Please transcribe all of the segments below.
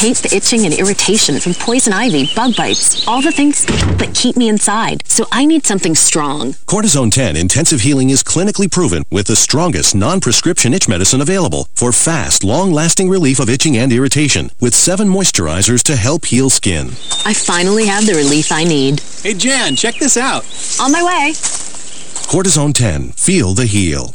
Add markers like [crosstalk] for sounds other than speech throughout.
hate the itching and irritation from poison ivy, bug bites, all the things that keep me inside. So I need something strong. Cortizone 10 Intensive Healing is clinically proven with the strongest non-prescription itch medicine available for fast, long-lasting relief of itching and irritation with seven moisturizers to help heal skin. I finally have the relief I need. Hey, Jan, check this out. On my way. Cortizone 10. Feel the heal.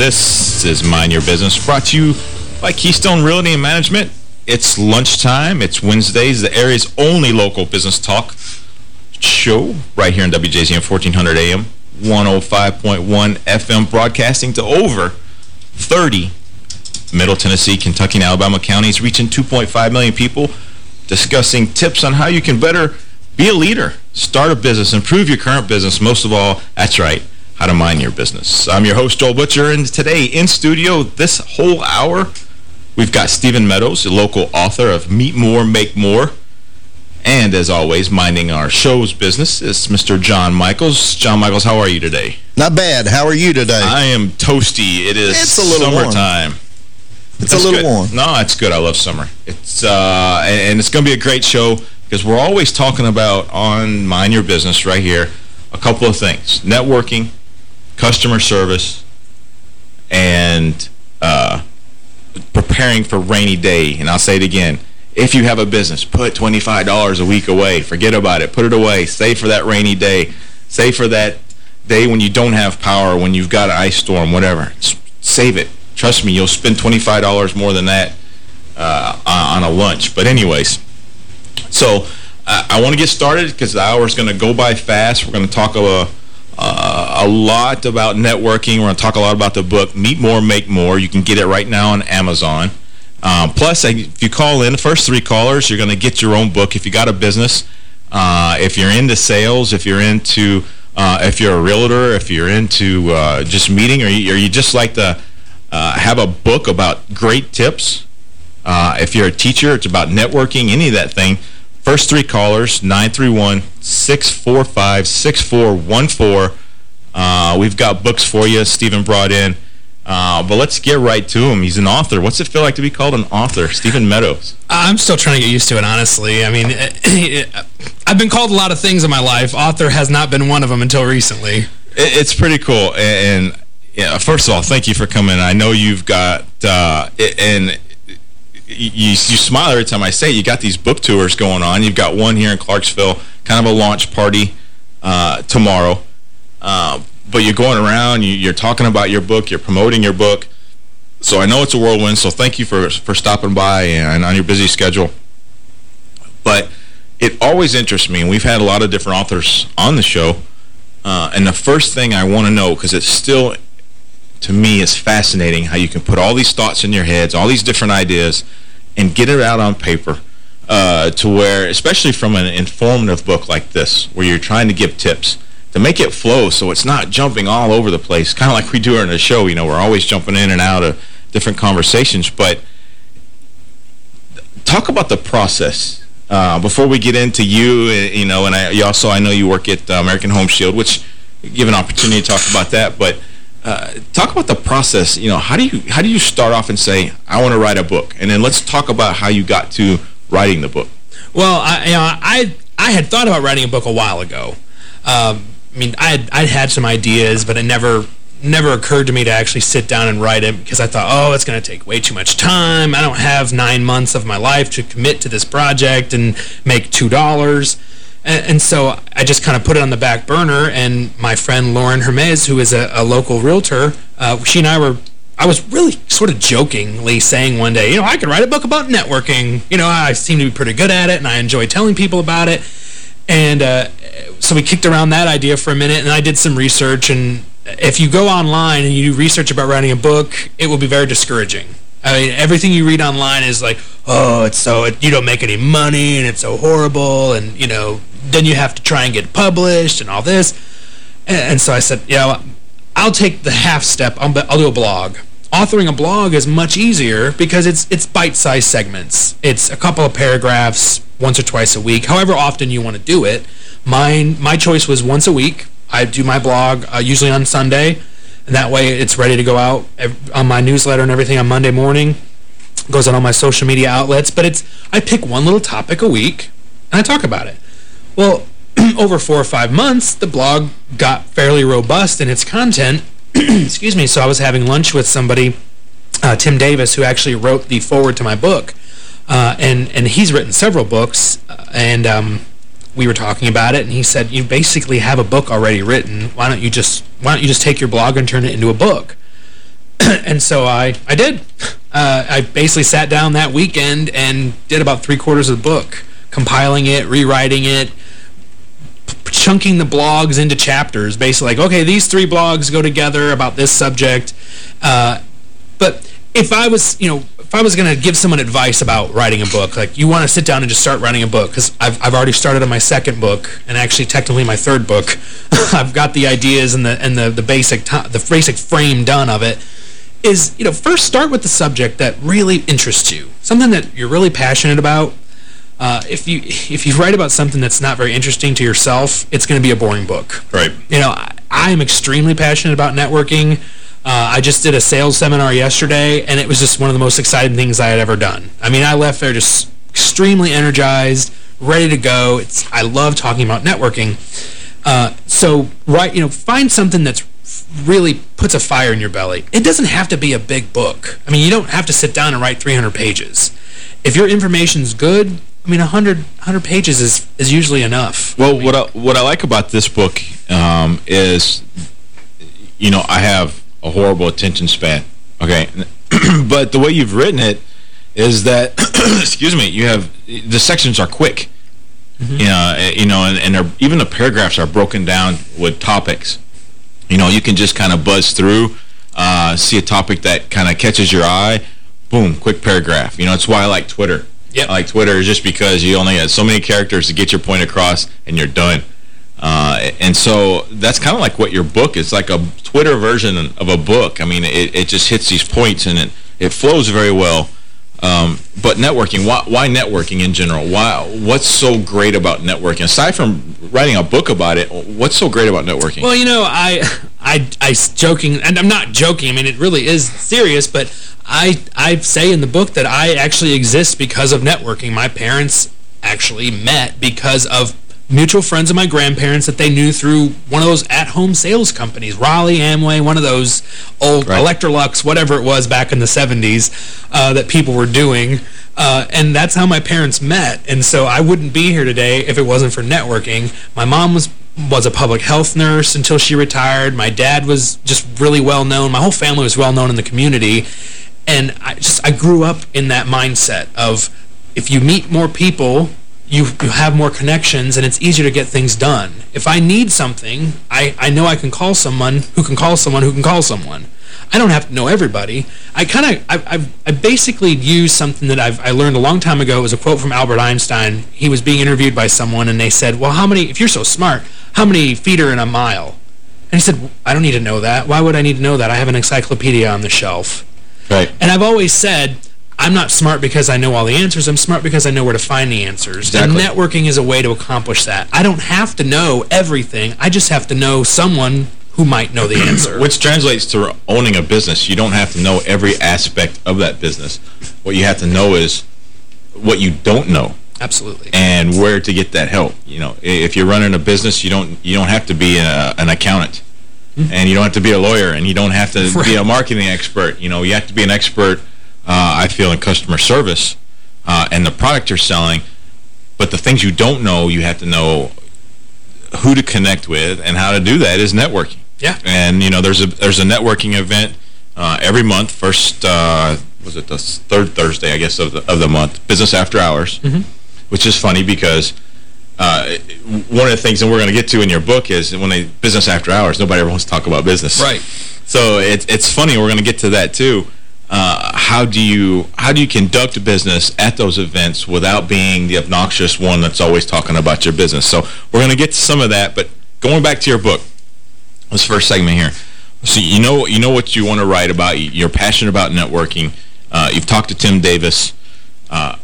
This is Mind Your Business, brought to you by Keystone Realty and Management. It's lunchtime. It's Wednesdays, the area's only local business talk show right here in WJZM 1400 AM, 105.1 FM, broadcasting to over 30 Middle Tennessee, Kentucky, and Alabama counties, reaching 2.5 million people, discussing tips on how you can better be a leader, start a business, improve your current business. Most of all, that's right, how to mind your business. I'm your host, Joel Butcher, and today in studio this whole hour, we've got Stephen Meadows, a local author of Meet More, Make More. And as always, minding our show's business is Mr. John Michaels. John Michaels, how are you today? Not bad. How are you today? I am toasty. It is It's a little warm. summertime. It's That's a little good. warm. No, it's good. I love summer. It's uh, and, and it's going to be a great show because we're always talking about on Mind Your Business right here a couple of things: networking, customer service, and uh, preparing for rainy day. And I'll say it again. If you have a business, put $25 a week away. Forget about it. Put it away. Save for that rainy day. Save for that day when you don't have power, when you've got an ice storm, whatever. Save it. Trust me, you'll spend $25 more than that uh, on a lunch. But anyways, so I, I want to get started because the hour is going to go by fast. We're going to talk a, a lot about networking. We're going to talk a lot about the book, Meet More, Make More. You can get it right now on Amazon. Um, plus, if you call in, the first three callers, you're going to get your own book. If you got a business, uh, if you're into sales, if you're into, uh, if you're a realtor, if you're into uh, just meeting, or you, or you just like to uh, have a book about great tips, uh, if you're a teacher, it's about networking, any of that thing. First three callers, 931-645-6414. Uh, we've got books for you. Stephen brought in. Uh, but let's get right to him. He's an author. What's it feel like to be called an author? Stephen Meadows. I'm still trying to get used to it, honestly. I mean, [clears throat] I've been called a lot of things in my life. Author has not been one of them until recently. It's pretty cool. And, and, yeah, first of all, thank you for coming. I know you've got, uh, and you, you smile every time I say it. You got these book tours going on. You've got one here in Clarksville, kind of a launch party uh, tomorrow. Uh, but you're going around, you, you're talking about your book, you're promoting your book. So I know it's a whirlwind, so thank you for, for stopping by and on your busy schedule. But it always interests me, and we've had a lot of different authors on the show, uh, and the first thing I want to know, because it's still, to me, is fascinating how you can put all these thoughts in your heads, all these different ideas, and get it out on paper. uh, to where, especially from an informative book like this, where you're trying to give tips, to make it flow so it's not jumping all over the place, kind of like we do in a show. You know, we're always jumping in and out of different conversations. But talk about the process uh, before we get into you. uh, You know, and I you also I know you work at uh, American Home Shield, which give an opportunity to talk about that. But uh, talk about the process. You know, how do you how do you start off and say I want to write a book, and then let's talk about how you got to writing the book. Well, I, you know, I I had thought about writing a book a while ago. Um, I mean, I had, I'd had some ideas, but it never never occurred to me to actually sit down and write it because I thought, oh, it's going to take way too much time. I don't have nine months of my life to commit to this project and make $2. And, and so I just kind of put it on the back burner, and my friend Lauren Hermes, who is a, a local realtor, uh, she and I were I was really sort of jokingly saying one day, you know, I could write a book about networking. You know, I seem to be pretty good at it, and I enjoy telling people about it. And uh, so we kicked around that idea for a minute, and I did some research. And if you go online and you do research about writing a book, it will be very discouraging. I mean, everything you read online is like, oh, it's so, it, you don't make any money, and it's so horrible, and, you know, then you have to try and get published and all this. And, and so I said, you know, I'll take the half step. I'll, I'll do a blog. Authoring a blog is much easier because it's it's bite-sized segments. It's a couple of paragraphs once or twice a week, however often you want to do it. Mine, my choice was once a week. I do my blog uh, usually on Sunday, and that way it's ready to go out on my newsletter and everything on Monday morning. It Goes on all my social media outlets, but it's I pick one little topic a week and I talk about it. Well, [clears throat] over four or five months, the blog got fairly robust in its content. [clears throat] Excuse me. So I was having lunch with somebody, uh, Tim Davis, who actually wrote the foreword to my book. Uh, and, and he's written several books. Uh, and um, we were talking about it, and he said, you basically have a book already written. Why don't you just why don't you just take your blog and turn it into a book? [clears throat] and so I, I did. [laughs] Uh, I basically sat down that weekend and did about three quarters of the book, compiling it, rewriting it, chunking the blogs into chapters, basically like, okay, these three blogs go together about this subject. Uh, but if I was, you know, if I was going to give someone advice about writing a book, like you want to sit down and just start writing a book, because I've, I've already started on my second book, and actually technically my third book. [laughs] I've got the ideas and the and the the basic the basic frame done of it. Is you know first start with the subject that really interests you, something that you're really passionate about. Uh, if you if you write about something that's not very interesting to yourself, it's going to be a boring book. Right. You know, I, I am extremely passionate about networking. Uh, I just did a sales seminar yesterday, and it was just one of the most exciting things I had ever done. I mean, I left there just extremely energized, ready to go. It's I love talking about networking. Uh, so, right, you know, find something that's really puts a fire in your belly. It doesn't have to be a big book. I mean, you don't have to sit down and write 300 pages. If your information's good, I mean, 100, 100 pages is, is usually enough. Well, I mean, what I, what I like about this book um, is, you know, I have a horrible attention span. Okay, [clears throat] but the way you've written it is that, [clears throat] excuse me, you have the sections are quick. Mm -hmm. You know, you know, and, and even the paragraphs are broken down with topics. You know, you can just kind of buzz through, uh, see a topic that kind of catches your eye, boom, quick paragraph. You know, it's why I like Twitter. Yep. Like Twitter is just because you only have so many characters to get your point across and you're done. Uh, and so that's kind of like what your book is, like a Twitter version of a book. I mean, it, it just hits these points and it, it flows very well. Um, but networking, why, why networking in general? Why? What's so great about networking? Aside from writing a book about it, what's so great about networking? Well, you know, I, I, I joking, and I'm not joking. I mean, it really is serious, but I, I say in the book that I actually exist because of networking. My parents actually met because of mutual friends of my grandparents that they knew through one of those at-home sales companies, Rawleigh, Amway, one of those old right. Electrolux, whatever it was back in the 70s uh, that people were doing. Uh, and that's how my parents met. And so I wouldn't be here today if it wasn't for networking. My mom was was a public health nurse until she retired. My dad was just really well known. My whole family was well known in the community. And I just I grew up in that mindset of if you meet more people you, you have more connections and it's easier to get things done. If I need something, I, I know I can call someone who can call someone who can call someone. I don't have to know everybody. I kind of, I, I, I basically use something that I've, I learned a long time ago. It was a quote from Albert Einstein. He was being interviewed by someone, and they said, well, how many, if you're so smart, how many feet are in a mile? And he said, I don't need to know that. Why would I need to know that? I have an encyclopedia on the shelf. Right. And I've always said, I'm not smart because I know all the answers. I'm smart because I know where to find the answers. Exactly. And networking is a way to accomplish that. I don't have to know everything. I just have to know someone who might know the [clears throat] answer. Which translates to owning a business. You don't have to know every aspect of that business. What you have to know is what you don't know Absolutely. and where to get that help. You know, if you're running a business, you don't you don't have to be a, an accountant, hmm. and you don't have to be a lawyer, and you don't have to [laughs] be a marketing expert. You know, you have to be an expert. Uh, I feel in customer service uh, and the product you're selling. But the things you don't know, you have to know who to connect with, and how to do that is networking. Yeah. And you know, there's a there's a networking event uh, every month. First, uh, was it the third Thursday, I guess, of the of the month? Business After Hours, which is funny because uh, one of the things, and we're going to get to in your book, is when they business after hours, nobody ever wants to talk about business. Right. So it's it's funny. We're going to get to that too. Uh, how do you how do you conduct business at those events without being the obnoxious one that's always talking about your business? So we're going to get to some of that. But going back to your book, this first segment here. So you know you know what you want to write about. You're passionate about networking. Uh, you've talked to Tim Davis. Uh,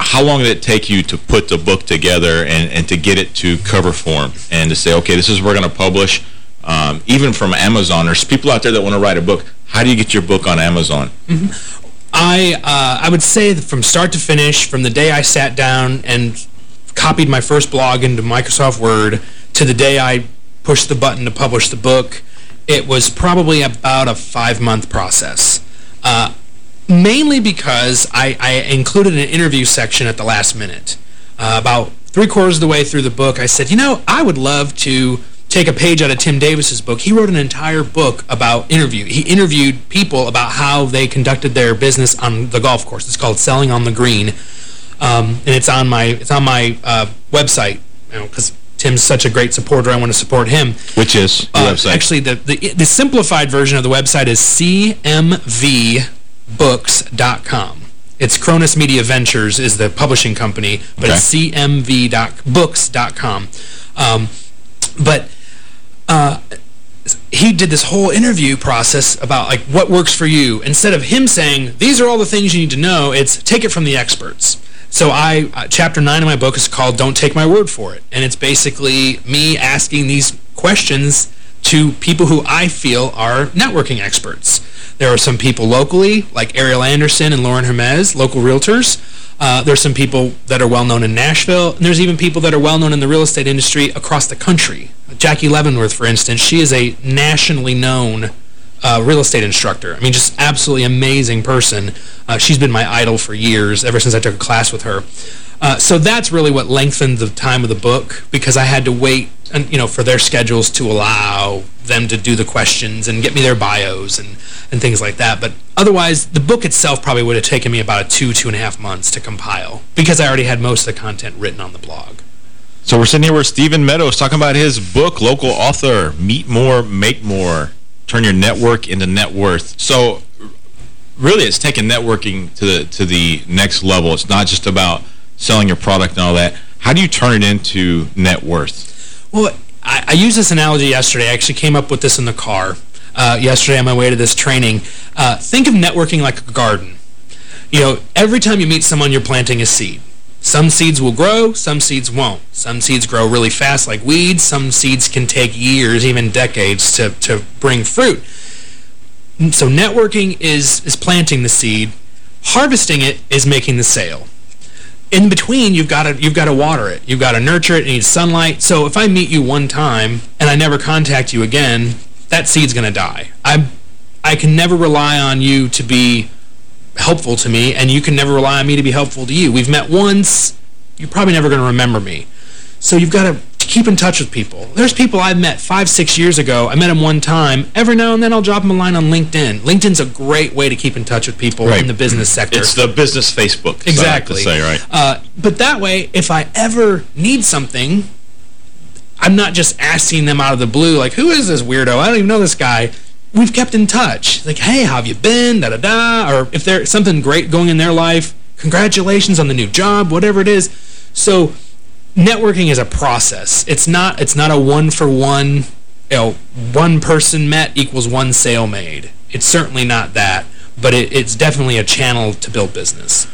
how long did it take you to put the book together and, and to get it to cover form and to say, okay, this is what we're going to publish, um, even from Amazon. There's people out there that want to write a book. How do you get your book on Amazon? I uh, I would say that from start to finish, from the day I sat down and copied my first blog into Microsoft Word to the day I pushed the button to publish the book, it was probably about a five-month process. Uh, mainly because I, I included an interview section at the last minute. Uh, about three-quarters of the way through the book, I said, you know, I would love to take a page out of Tim Davis's book. He wrote an entire book about interview. He interviewed people about how they conducted their business on the golf course. It's called Selling on the Green, um, and it's on my it's on my uh, website. You know, because Tim's such a great supporter, I want to support him. Which is the Uh, website? Actually, the, the the simplified version of the website is cmvbooks.com. It's Cronus Media Ventures is the publishing company, but it's cmvbooks.com. Um, but uh, he did this whole interview process about like what works for you. Instead of him saying, these are all the things you need to know, it's take it from the experts. So I, uh, chapter 9 of my book is called Don't Take My Word For It. And it's basically me asking these questions to people who I feel are networking experts. There are some people locally, like Ariel Anderson and Lauren Hermes, local realtors. Uh, there's some people that are well-known in Nashville, and there's even people that are well-known in the real estate industry across the country. Jackie Leavenworth, for instance, she is a nationally known uh, real estate instructor. I mean, just absolutely amazing person. Uh, she's been my idol for years, ever since I took a class with her. Uh, so that's really what lengthened the time of the book, because I had to wait, and, you know, for their schedules to allow them to do the questions and get me their bios and, and things like that. But otherwise, the book itself probably would have taken me about two, two and a half months to compile, because I already had most of the content written on the blog. So we're sitting here with Stephen Meadows talking about his book, local author, Meet More, Make More, Turn Your Network into Net Worth. So really it's taking networking to the, to the next level. It's not just about selling your product and all that. How do you turn it into net worth? Well, I, I used this analogy yesterday. I actually came up with this in the car uh, yesterday on my way to this training. Uh, think of networking like a garden. You know, every time you meet someone, you're planting a seed. Some seeds will grow, some seeds won't. Some seeds grow really fast like weeds. Some seeds can take years, even decades, to, to bring fruit. So networking is, is planting the seed. Harvesting it is making the sale in between you've got to you've got to water it you've got to nurture it it needs sunlight so if I meet you one time and I never contact you again that seed's gonna die I I can never rely on you to be helpful to me and you can never rely on me to be helpful to you we've met once you're probably never gonna remember me so you've got to keep in touch with people there's people I've met five six years ago I met them one time every now and then I'll drop them a line on LinkedIn LinkedIn's a great way to keep in touch with people Right. in the business sector It's the business Facebook. as I like Exactly. say, right? Uh, but that way, if I ever need something, I'm not just asking them out of the blue, like, who is this weirdo? I don't even know this guy. We've kept in touch. Like, hey, how have you been? Da-da-da. Or if there's something great going in their life, congratulations on the new job, whatever it is. So networking is a process. It's not it's not a one-for-one, you know, one person met equals one sale made. It's certainly not that, but it, it's definitely a channel to build business.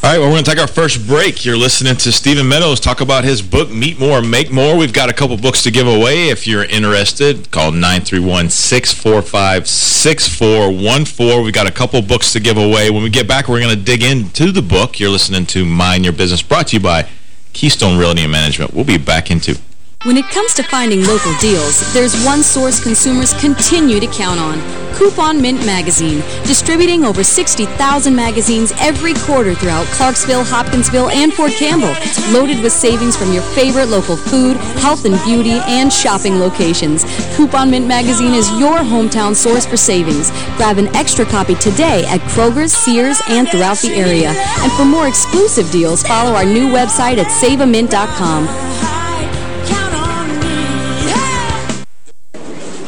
All right, well, we're going to take our first break. You're listening to Stephen Meadows talk about his book, Meet More, Make More. We've got a couple books to give away. If you're interested, call 931-645-6414. We've got a couple books to give away. When we get back, we're going to dig into the book. You're listening to Mind Your Business, brought to you by Keystone Realty and Management. We'll be back in two. When it comes to finding local deals, there's one source consumers continue to count on. Coupon Mint Magazine, distributing over 60,000 magazines every quarter throughout Clarksville, Hopkinsville, and Fort Campbell, loaded with savings from your favorite local food, health and beauty, and shopping locations. Coupon Mint Magazine is your hometown source for savings. Grab an extra copy today at Kroger's, Sears, and throughout the area. And for more exclusive deals, follow our new website at saveamint.com.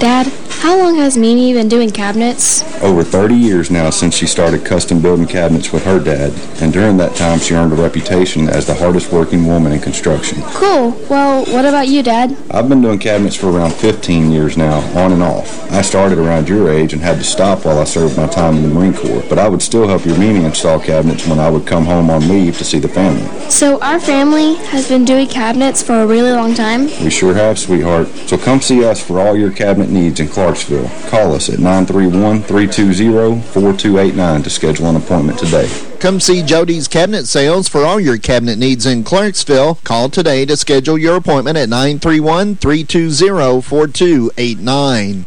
Dad, how long has Mimi been doing cabinets? Over 30 years now since she started custom building cabinets with her dad, and during that time she earned a reputation as the hardest working woman in construction. Cool. Well, what about you, Dad? I've been doing cabinets for around 15 years now, on and off. I started around your age and had to stop while I served my time in the Marine Corps, but I would still help your Mimi install cabinets when I would come home on leave to see the family. So our family has been doing cabinets for a really long time? We sure have, sweetheart. So come see us for all your cabinet needs in Clarksville. Call us at 931-320-4289 to schedule an appointment today. Come see Jody's Cabinet Sales for all your cabinet needs in Clarksville. Call today to schedule your appointment at 931-320-4289.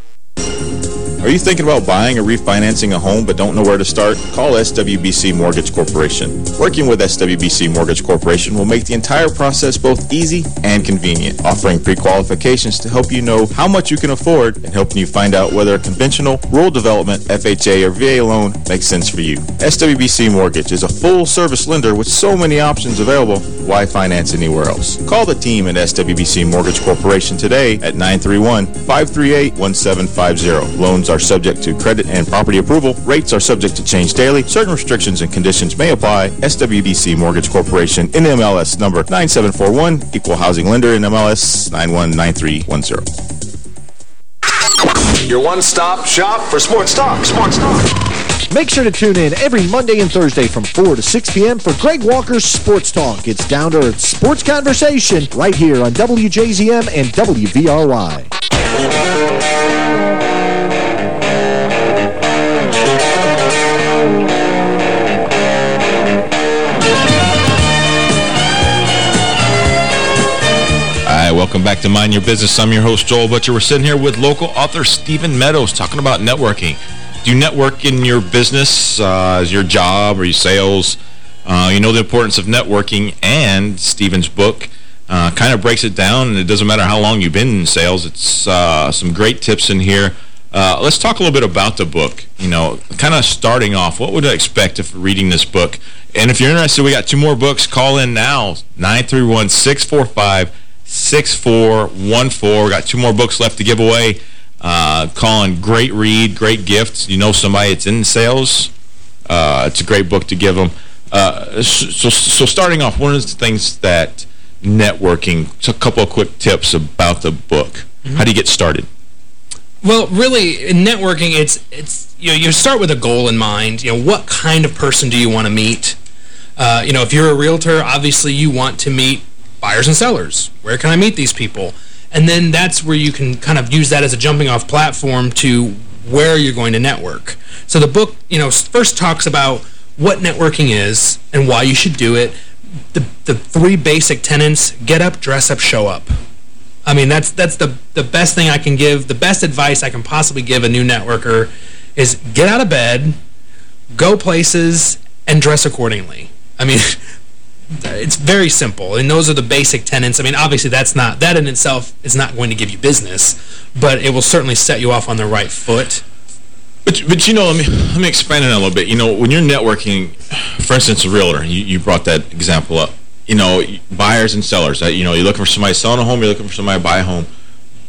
Are you thinking about buying or refinancing a home but don't know where to start? Call SWBC Mortgage Corporation. Working with SWBC Mortgage Corporation will make the entire process both easy and convenient, offering pre-qualifications to help you know how much you can afford and helping you find out whether a conventional, rural development, FHA, or VA loan makes sense for you. SWBC Mortgage is a full-service lender with so many options available, why finance anywhere else? Call the team at SWBC Mortgage Corporation today at 931-538-1750. Loans are subject to credit and property approval. Rates are subject to change daily. Certain restrictions and conditions may apply. SWBC Mortgage Corporation, NMLS number 9741, Equal Housing Lender, NMLS 919310. Your one-stop shop for sports talk. Sports talk. Make sure to tune in every Monday and Thursday from 4 to 6 p.m. for Greg Walker's Sports Talk. It's down to earth sports conversation right here on WJZM and WVRY. Welcome back to Mind Your Business. I'm your host, Joel Butcher. We're sitting here with local author Stephen Meadows talking about networking. Do you network in your business, uh, as your job or your sales? Uh, you know the importance of networking, and Stephen's book uh, kind of breaks it down, and it doesn't matter how long you've been in sales. It's uh, some great tips in here. Uh, let's talk a little bit about the book. You know, kind of starting off, what would I expect if reading this book? And if you're interested, we got two more books. Call in now, 931 645 6414. We got two more books left to give away. Uh, calling great read, great gift. You know somebody that's in sales. Uh, it's a great book to give them. Uh, so, so starting off, one of the things that networking, a couple of quick tips about the book. Mm -hmm. How do you get started? Well, really, in networking, it's it's you know you start with a goal in mind. You know, what kind of person do you want to meet? Uh, you know, if you're a realtor, obviously you want to meet buyers and sellers. Where can I meet these people? And then that's where you can kind of use that as a jumping off platform to where you're going to network. So the book, you know, first talks about what networking is and why you should do it. The the three basic tenets, get up, dress up, show up. I mean, that's that's the the best thing I can give, the best advice I can possibly give a new networker is get out of bed, go places, and dress accordingly. I mean, [laughs] it's very simple, and those are the basic tenets. I mean, obviously, that's not that in itself is not going to give you business, but it will certainly set you off on the right foot. But but you know, let me let me expand that a little bit. You know, when you're networking, for instance, a realtor, you, you brought that example up. You know, buyers and sellers. You know, you're looking for somebody selling a home, you're looking for somebody to buy a home.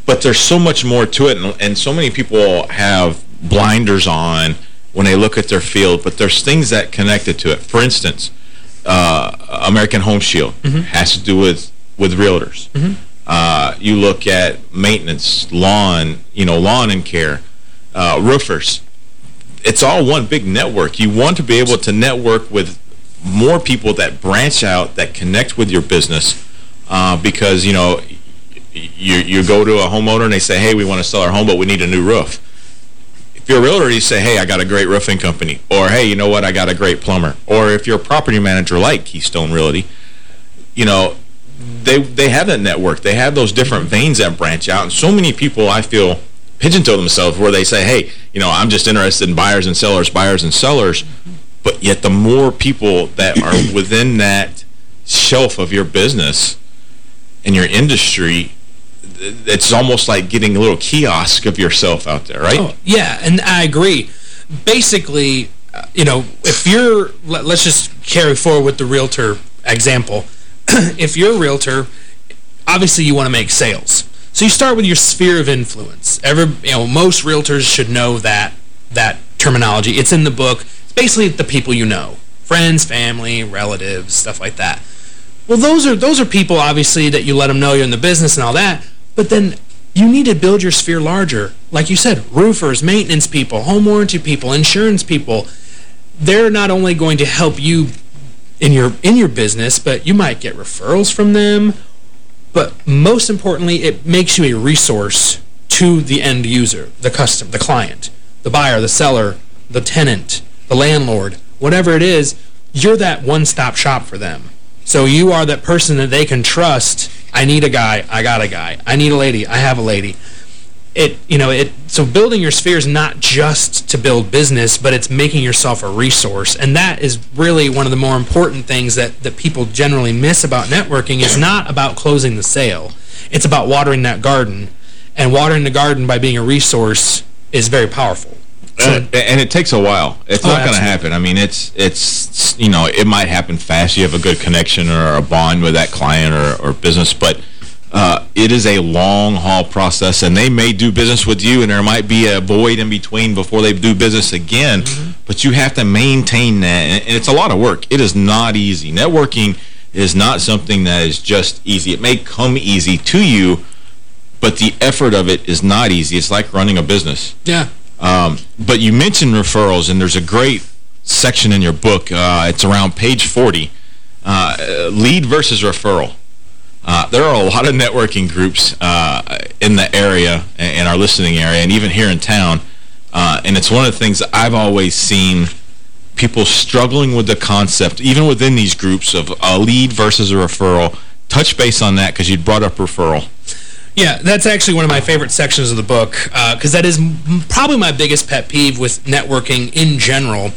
But but there's so much more to it, and, and so many people have blinders on when they look at their field, but there's things that connected to it. For instance, uh, American Home Shield Mm -hmm. has to do with, with realtors. Mm -hmm. uh, you look at maintenance, lawn, you know, lawn and care, uh, roofers. It's all one big network. You want to be able to network with more people that branch out, that connect with your business, uh, because, you know, you, you go to a homeowner and they say, hey, we want to sell our home, but we need a new roof. If you're a realtor, you say, hey, I got a great roofing company. Or, hey, you know what, I got a great plumber. Or if you're a property manager like Keystone Realty, you know, they they have that network. They have those different veins that branch out. And so many people, I feel, pigeonhole themselves where they say, hey, you know, I'm just interested in buyers and sellers, buyers and sellers. But yet the more people that are within that shelf of your business and your industry, it's almost like getting a little kiosk of yourself out there, right? Oh, yeah, and I agree. Basically, uh, you know, if you're, let, us just carry forward with the realtor example. [clears throat] if you're a realtor, obviously you want to make sales. So you start with your sphere of influence. Every, you know, most realtors should know that that terminology. It's in the book. It's basically the people you know. Friends, family, relatives, stuff like that. Well, those are those are people, obviously, that you let them know you're in the business and all that. But then you need to build your sphere larger. Like you said, roofers, maintenance people, home warranty people, insurance people. They're not only going to help you in your in your business, but you might get referrals from them. But most importantly, it makes you a resource to the end user, the customer, the client, the buyer, the seller, the tenant, the landlord, whatever it is, you're that one-stop shop for them. So you are that person that they can trust. I need a guy, I got a guy. I need a lady, I have a lady. It you know it so building your sphere is not just to build business but it's making yourself a resource. And that is really one of the more important things that that people generally miss about networking is not about closing the sale. It's about watering that garden. And watering the garden by being a resource is very powerful so, and it takes a while. It's oh, not going to happen. I mean, it's, it's you know, it might happen fast. You have a good connection or a bond with that client or, or business, but uh, it is a long-haul process, and they may do business with you, and there might be a void in between before they do business again, mm -hmm. but you have to maintain that, and it's a lot of work. It is not easy. Networking is not something that is just easy. It may come easy to you, but the effort of it is not easy. It's like running a business. Yeah. Um, but you mentioned referrals, and there's a great section in your book. Uh, it's around page 40. Uh, lead versus referral. Uh, there are a lot of networking groups uh, in the area, in our listening area, and even here in town. Uh, and it's one of the things I've always seen people struggling with the concept, even within these groups, of a lead versus a referral. Touch base on that because you brought up referral. Yeah, that's actually one of my favorite sections of the book because uh, that is probably my biggest pet peeve with networking in general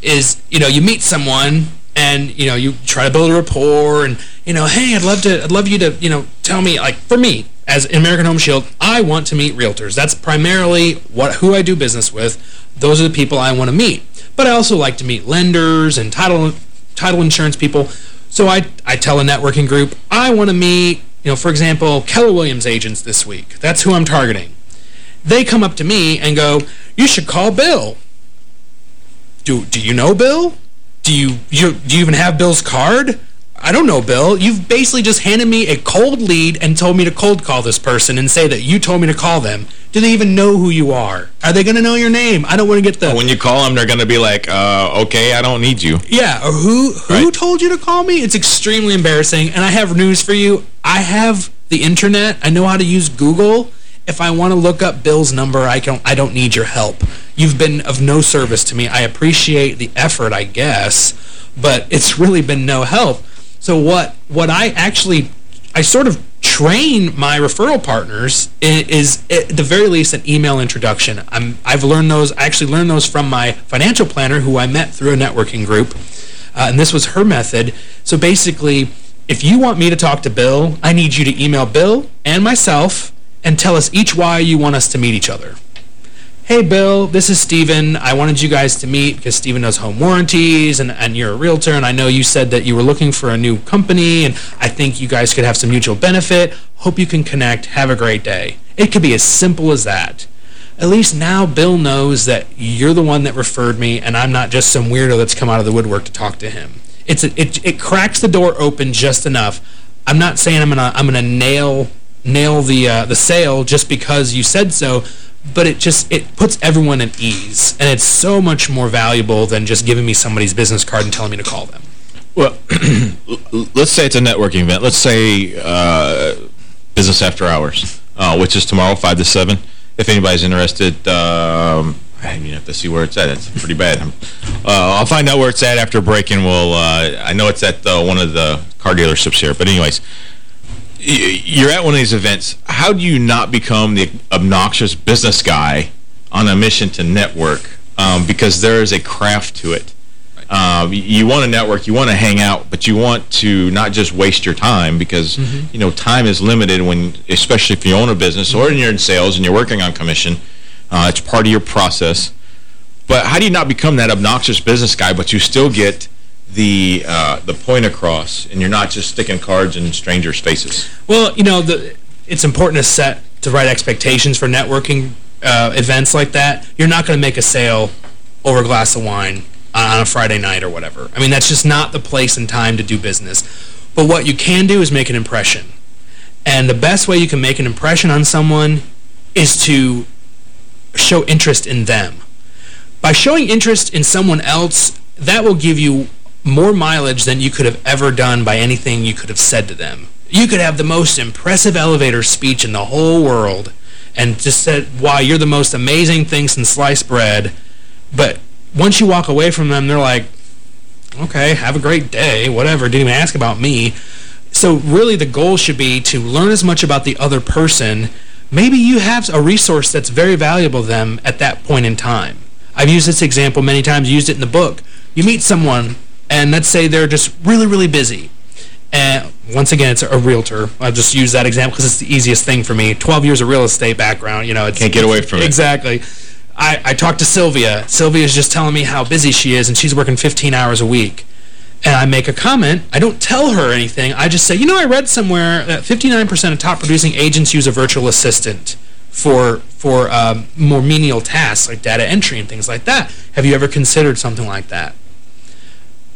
is, you know, you meet someone and you know you try to build a rapport and you know hey I'd love to I'd love you to you know tell me like for me as an American Home Shield I want to meet realtors. That's primarily what who I do business with. Those are the people I want to meet. But I also like to meet lenders and title title insurance people. So I I tell a networking group I want to meet you know for example Keller Williams agents this week that's who I'm targeting they come up to me and go you should call Bill do do you know Bill do you, you do you even have Bill's card? I don't know, Bill. You've basically just handed me a cold lead and told me to cold call this person and say that you told me to call them. Do they even know who you are? Are they going to know your name? I don't want to get the... When you call them, they're going to be like, uh, okay, I don't need you. Yeah, or who, who right. told you to call me? It's extremely embarrassing, and I have news for you. I have the Internet. I know how to use Google. If I want to look up Bill's number, I don't, I don't need your help. You've been of no service to me. I appreciate the effort, I guess, but it's really been no help. So what, what I actually, I sort of train my referral partners is, at the very least an email introduction. I'm, I've learned those, I actually learned those from my financial planner who I met through a networking group. Uh, and this was her method. So basically, if you want me to talk to Bill, I need you to email Bill and myself and tell us each why you want us to meet each other hey, Bill, this is Steven. I wanted you guys to meet because Steven knows home warranties and, and you're a realtor and I know you said that you were looking for a new company and I think you guys could have some mutual benefit. Hope you can connect. Have a great day. It could be as simple as that. At least now Bill knows that you're the one that referred me and I'm not just some weirdo that's come out of the woodwork to talk to him. It's a, it, it cracks the door open just enough. I'm not saying I'm gonna I'm gonna nail nail the uh, the sale just because you said so, but it just it puts everyone at ease, and it's so much more valuable than just giving me somebody's business card and telling me to call them. Well, [clears throat] let's say it's a networking event. Let's say uh, business after hours, uh, which is tomorrow, 5 to 7. If anybody's interested, um, I mean, have to see where it's at. It's pretty bad. [laughs] Uh, I'll find out where it's at after break, and we'll. Uh, I know it's at one of the car dealerships here. But anyways, you're at one of these events. How do you not become the obnoxious business guy on a mission to network? Um, because there is a craft to it. Um, you want to network, you want to hang out, but you want to not just waste your time because, mm -hmm. you know, time is limited when, especially if you own a business or you're in sales and you're working on commission. Uh, it's part of your process. But how do you not become that obnoxious business guy, but you still get the uh, the point across, and you're not just sticking cards in strangers' faces? Well, you know, the, it's important to set the right expectations for networking uh, events like that. You're not going to make a sale over a glass of wine on a Friday night or whatever. I mean, that's just not the place and time to do business. But what you can do is make an impression. And the best way you can make an impression on someone is to show interest in them. By showing interest in someone else, that will give you more mileage than you could have ever done by anything you could have said to them. You could have the most impressive elevator speech in the whole world and just said, why, you're the most amazing thing since sliced bread. But once you walk away from them, they're like, okay, have a great day, whatever, didn't even ask about me. So really the goal should be to learn as much about the other person. Maybe you have a resource that's very valuable to them at that point in time. I've used this example many times, used it in the book. You meet someone and let's say they're just really, really busy. And once again, it's a realtor. I'll just use that example because it's the easiest thing for me. 12 years of real estate background, you know. It's, Can't get away from exactly. it. Exactly. I, I talked to Sylvia. Sylvia's just telling me how busy she is, and she's working 15 hours a week. And I make a comment. I don't tell her anything. I just say, you know, I read somewhere that 59% of top producing agents use a virtual assistant for for um, more menial tasks like data entry and things like that. Have you ever considered something like that?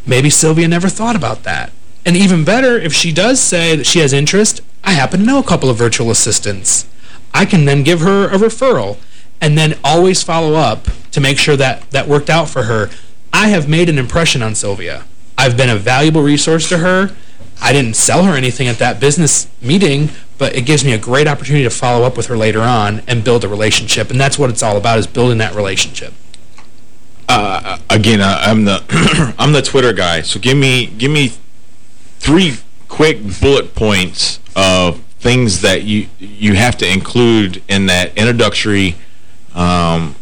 Maybe Sylvia never thought about that. And even better, if she does say that she has interest, I happen to know a couple of virtual assistants. I can then give her a referral and then always follow up to make sure that that worked out for her. I have made an impression on Sylvia. I've been a valuable resource to her. I didn't sell her anything at that business meeting, but it gives me a great opportunity to follow up with her later on and build a relationship. And that's what it's all about, is building that relationship. Uh, again, I'm the [clears throat] I'm the Twitter guy, so give me give me three quick bullet points of things that you you have to include in that introductory um,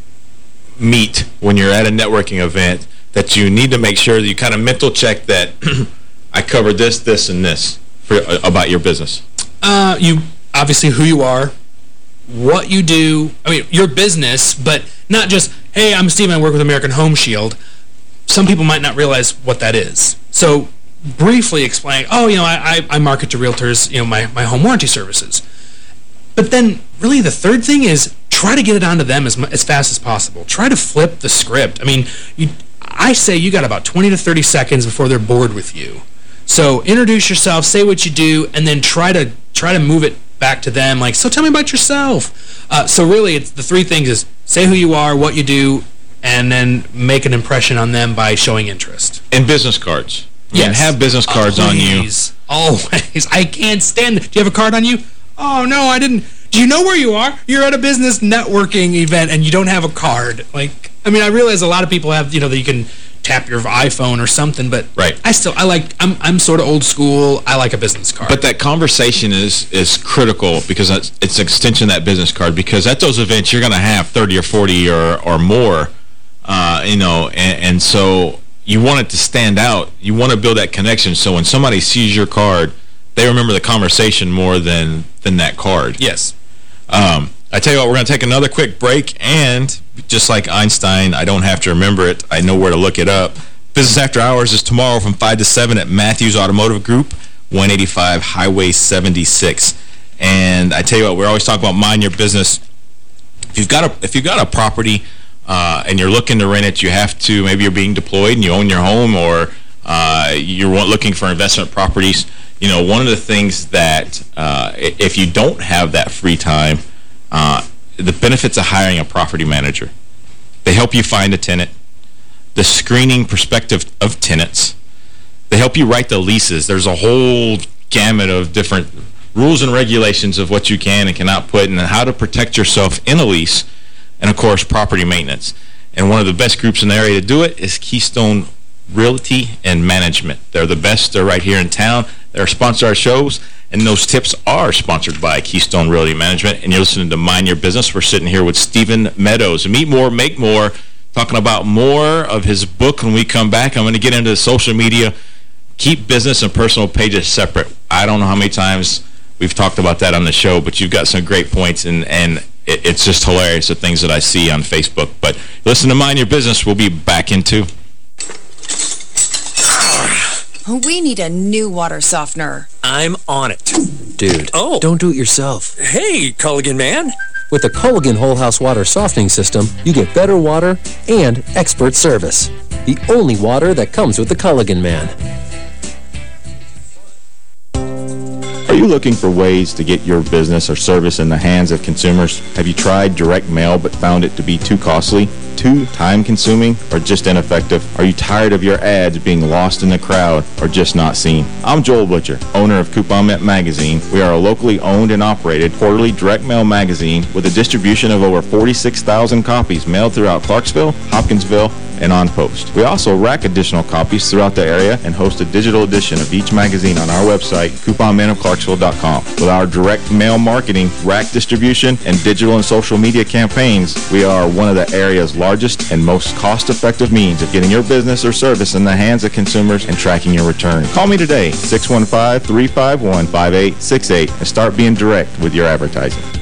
meet when you're at a networking event that you need to make sure that you kind of mental check that [clears throat] I covered this, this, and this for, uh, about your business. Uh, you obviously who you are, what you do. I mean, your business, but not just hey, I'm Steve, I work with American Home Shield, some people might not realize what that is. So briefly explain, oh, you know, I, I, market to realtors, you know, my, my home warranty services. But then really the third thing is try to get it onto them as, as fast as possible. Try to flip the script. I mean, you, I say you got about 20 to 30 seconds before they're bored with you. So introduce yourself, say what you do, and then try to try to move it back to them. Like, so tell me about yourself. Uh, so really, it's the three things is say who you are, what you do, and then make an impression on them by showing interest. And business cards. Yes. And have business cards oh, on you. Always. I can't stand it. Do you have a card on you? Oh, no, I didn't. Do you know where you are? You're at a business networking event and you don't have a card. Like, I mean, I realize a lot of people have, you know, that you can tap your iPhone or something, but right. I still, I like, I'm, I'm sort of old school. I like a business card. But that conversation is, is critical because it's an extension of that business card because at those events, you're going to have 30 or 40 or, or more, uh, you know, and, and so you want it to stand out. You want to build that connection. So when somebody sees your card, they remember the conversation more than, than that card. Yes. Um, I tell you what, we're going to take another quick break, and just like Einstein, I don't have to remember it. I know where to look it up. Business After Hours is tomorrow from 5 to 7 at Matthews Automotive Group, 185 Highway 76. And I tell you what, we're always talking about mind your business. If you've got a, if you've got a property uh, and you're looking to rent it, you have to, maybe you're being deployed and you own your home or uh, you're looking for investment properties, you know, one of the things that uh, if you don't have that free time, uh, the benefits of hiring a property manager. They help you find a tenant, the screening perspective of tenants. They help you write the leases. There's a whole gamut of different rules and regulations of what you can and cannot put and how to protect yourself in a lease, and, of course, property maintenance. And one of the best groups in the area to do it is Keystone Realty and Management. They're the best. They're right here in town. They're sponsor our shows, and those tips are sponsored by Keystone Realty Management. And you're listening to Mind Your Business. We're sitting here with Stephen Meadows. Meet More, Make More, talking about more of his book when we come back. I'm going to get into the social media. Keep business and personal pages separate. I don't know how many times we've talked about that on the show, but you've got some great points, and, and it, it's just hilarious, the things that I see on Facebook. But listen to Mind Your Business. We'll be back into... We need a new water softener. I'm on it. Dude, oh. don't do it yourself. Hey, Culligan man. With the Culligan Whole House Water Softening System, you get better water and expert service. The only water that comes with the Culligan man. Are you looking for ways to get your business or service in the hands of consumers? Have you tried direct mail but found it to be too costly, too time-consuming, or just ineffective? Are you tired of your ads being lost in the crowd or just not seen? I'm Joel Butcher, owner of Coupon Mint Magazine. We are a locally owned and operated quarterly direct mail magazine with a distribution of over 46,000 copies mailed throughout Clarksville, Hopkinsville, and on post. We also rack additional copies throughout the area and host a digital edition of each magazine on our website, couponmintofclarksville.com. With our direct mail marketing, rack distribution, and digital and social media campaigns, we are one of the area's largest and most cost-effective means of getting your business or service in the hands of consumers and tracking your return. Call me today, 615-351-5868, and start being direct with your advertising.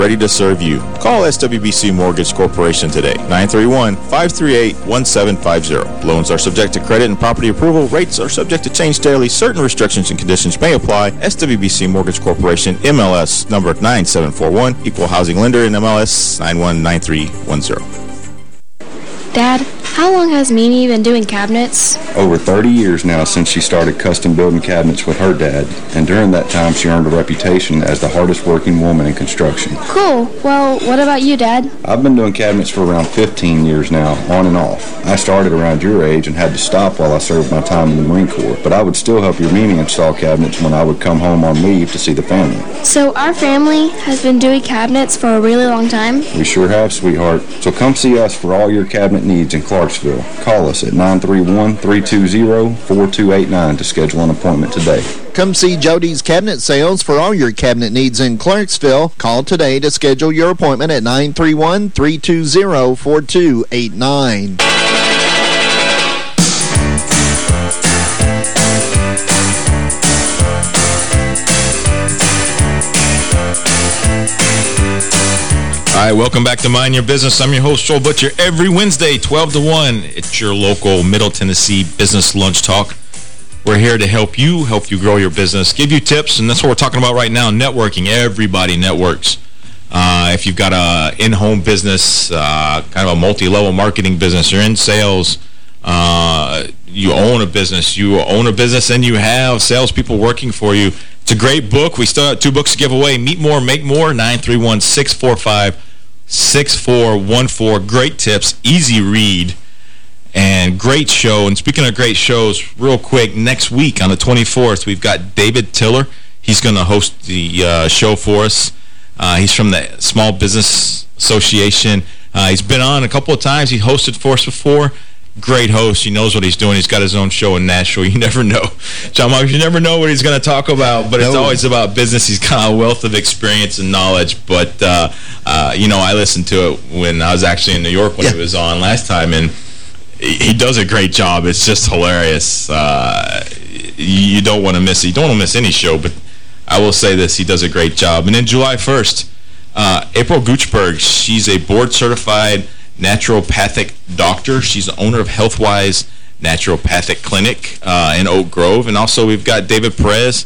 ready to serve you. Call SWBC Mortgage Corporation today, 931-538-1750. Loans are subject to credit and property approval. Rates are subject to change daily. Certain restrictions and conditions may apply. SWBC Mortgage Corporation, NMLS number 9741, Equal Housing Lender NMLS 919310. Dad, how long has Mimi been doing cabinets? Over 30 years now since she started custom building cabinets with her dad, and during that time she earned a reputation as the hardest working woman in construction. Cool. Well, what about you, Dad? I've been doing cabinets for around 15 years now, on and off. I started around your age and had to stop while I served my time in the Marine Corps, but I would still help your Mimi install cabinets when I would come home on leave to see the family. So our family has been doing cabinets for a really long time? We sure have, sweetheart. So come see us for all your cabinet needs in Clarksville. Call us at 931-320-4289 to schedule an appointment today. Come see Jody's Cabinet Sales for all your cabinet needs in Clarksville. Call today to schedule your appointment at 931-320-4289. All right, welcome back to Mind Your Business. I'm your host, Joel Butcher. Every Wednesday, 12 to 1, it's your local Middle Tennessee Business Lunch Talk. We're here to help you, help you grow your business, give you tips, and that's what we're talking about right now, networking. Everybody networks. Uh, if you've got a in-home business, uh, kind of a multi-level marketing business, you're in sales, uh, you own a business, you own a business and you have salespeople working for you. It's a great book. We still have two books to give away. Meet More, Make More, 931-645-6414. Great tips, easy read, and great show. And speaking of great shows, real quick, next week on the 24th, we've got David Tiller. He's going to host the uh, show for us. Uh, he's from the Small Business Association. Uh, he's been on a couple of times. He hosted for us before. Great host. He knows what he's doing. He's got his own show in Nashville. [laughs] You never know. John Marks, you never know what he's going to talk about, but it's always about business. He's got a wealth of experience and knowledge. But, uh, uh, you know, I listened to it when I was actually in New York when yeah. he was on last time, and he does a great job. It's just hilarious. Uh, you don't want to miss it. You don't want to miss any show, but I will say this. He does a great job. And then July 1st, uh, April Goochberg, she's a board-certified naturopathic doctor. She's the owner of HealthWise Naturopathic Clinic uh, in Oak Grove. And also we've got David Perez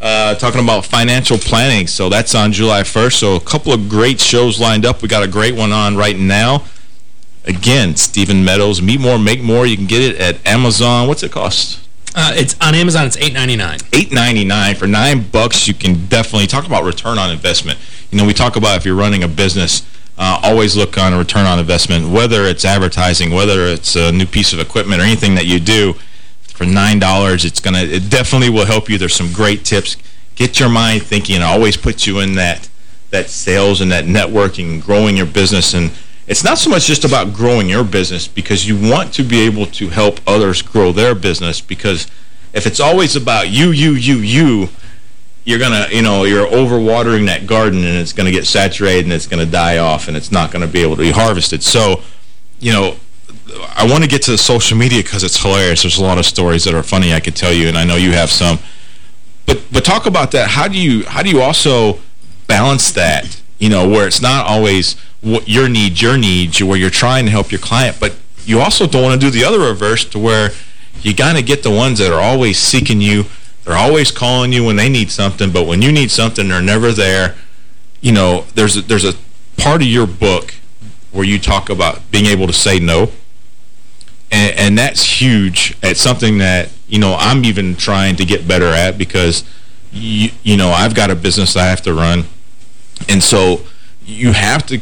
uh, talking about financial planning. So that's on July 1st. So a couple of great shows lined up. We got a great one on right now. Again, Stephen Meadows, Meet More, Make More. You can get it at Amazon. What's it cost? Uh, it's on Amazon. It's eight ninety nine. Eight ninety nine for nine bucks. You can definitely talk about return on investment. You know, we talk about if you're running a business, uh, always look on a return on investment. Whether it's advertising, whether it's a new piece of equipment, or anything that you do, for nine dollars, it's gonna. It definitely will help you. There's some great tips. Get your mind thinking. It always puts you in that that sales and that networking, growing your business and it's not so much just about growing your business because you want to be able to help others grow their business because if it's always about you, you, you, you, you're to, you know, you're overwatering that garden and it's to get saturated and it's to die off and it's not to be able to be harvested. So, you know, I want to get to the social media because it's hilarious. There's a lot of stories that are funny I could tell you, and I know you have some. But but talk about that. How do you how do you also balance that? You know, where it's not always what your needs, your needs, where you're trying to help your client, but you also don't want to do the other reverse to where you got to get the ones that are always seeking you. They're always calling you when they need something, but when you need something, they're never there. You know, there's a, there's a part of your book where you talk about being able to say no. And, and that's huge. It's something that, you know, I'm even trying to get better at because, you, you know, I've got a business I have to run. And so you have to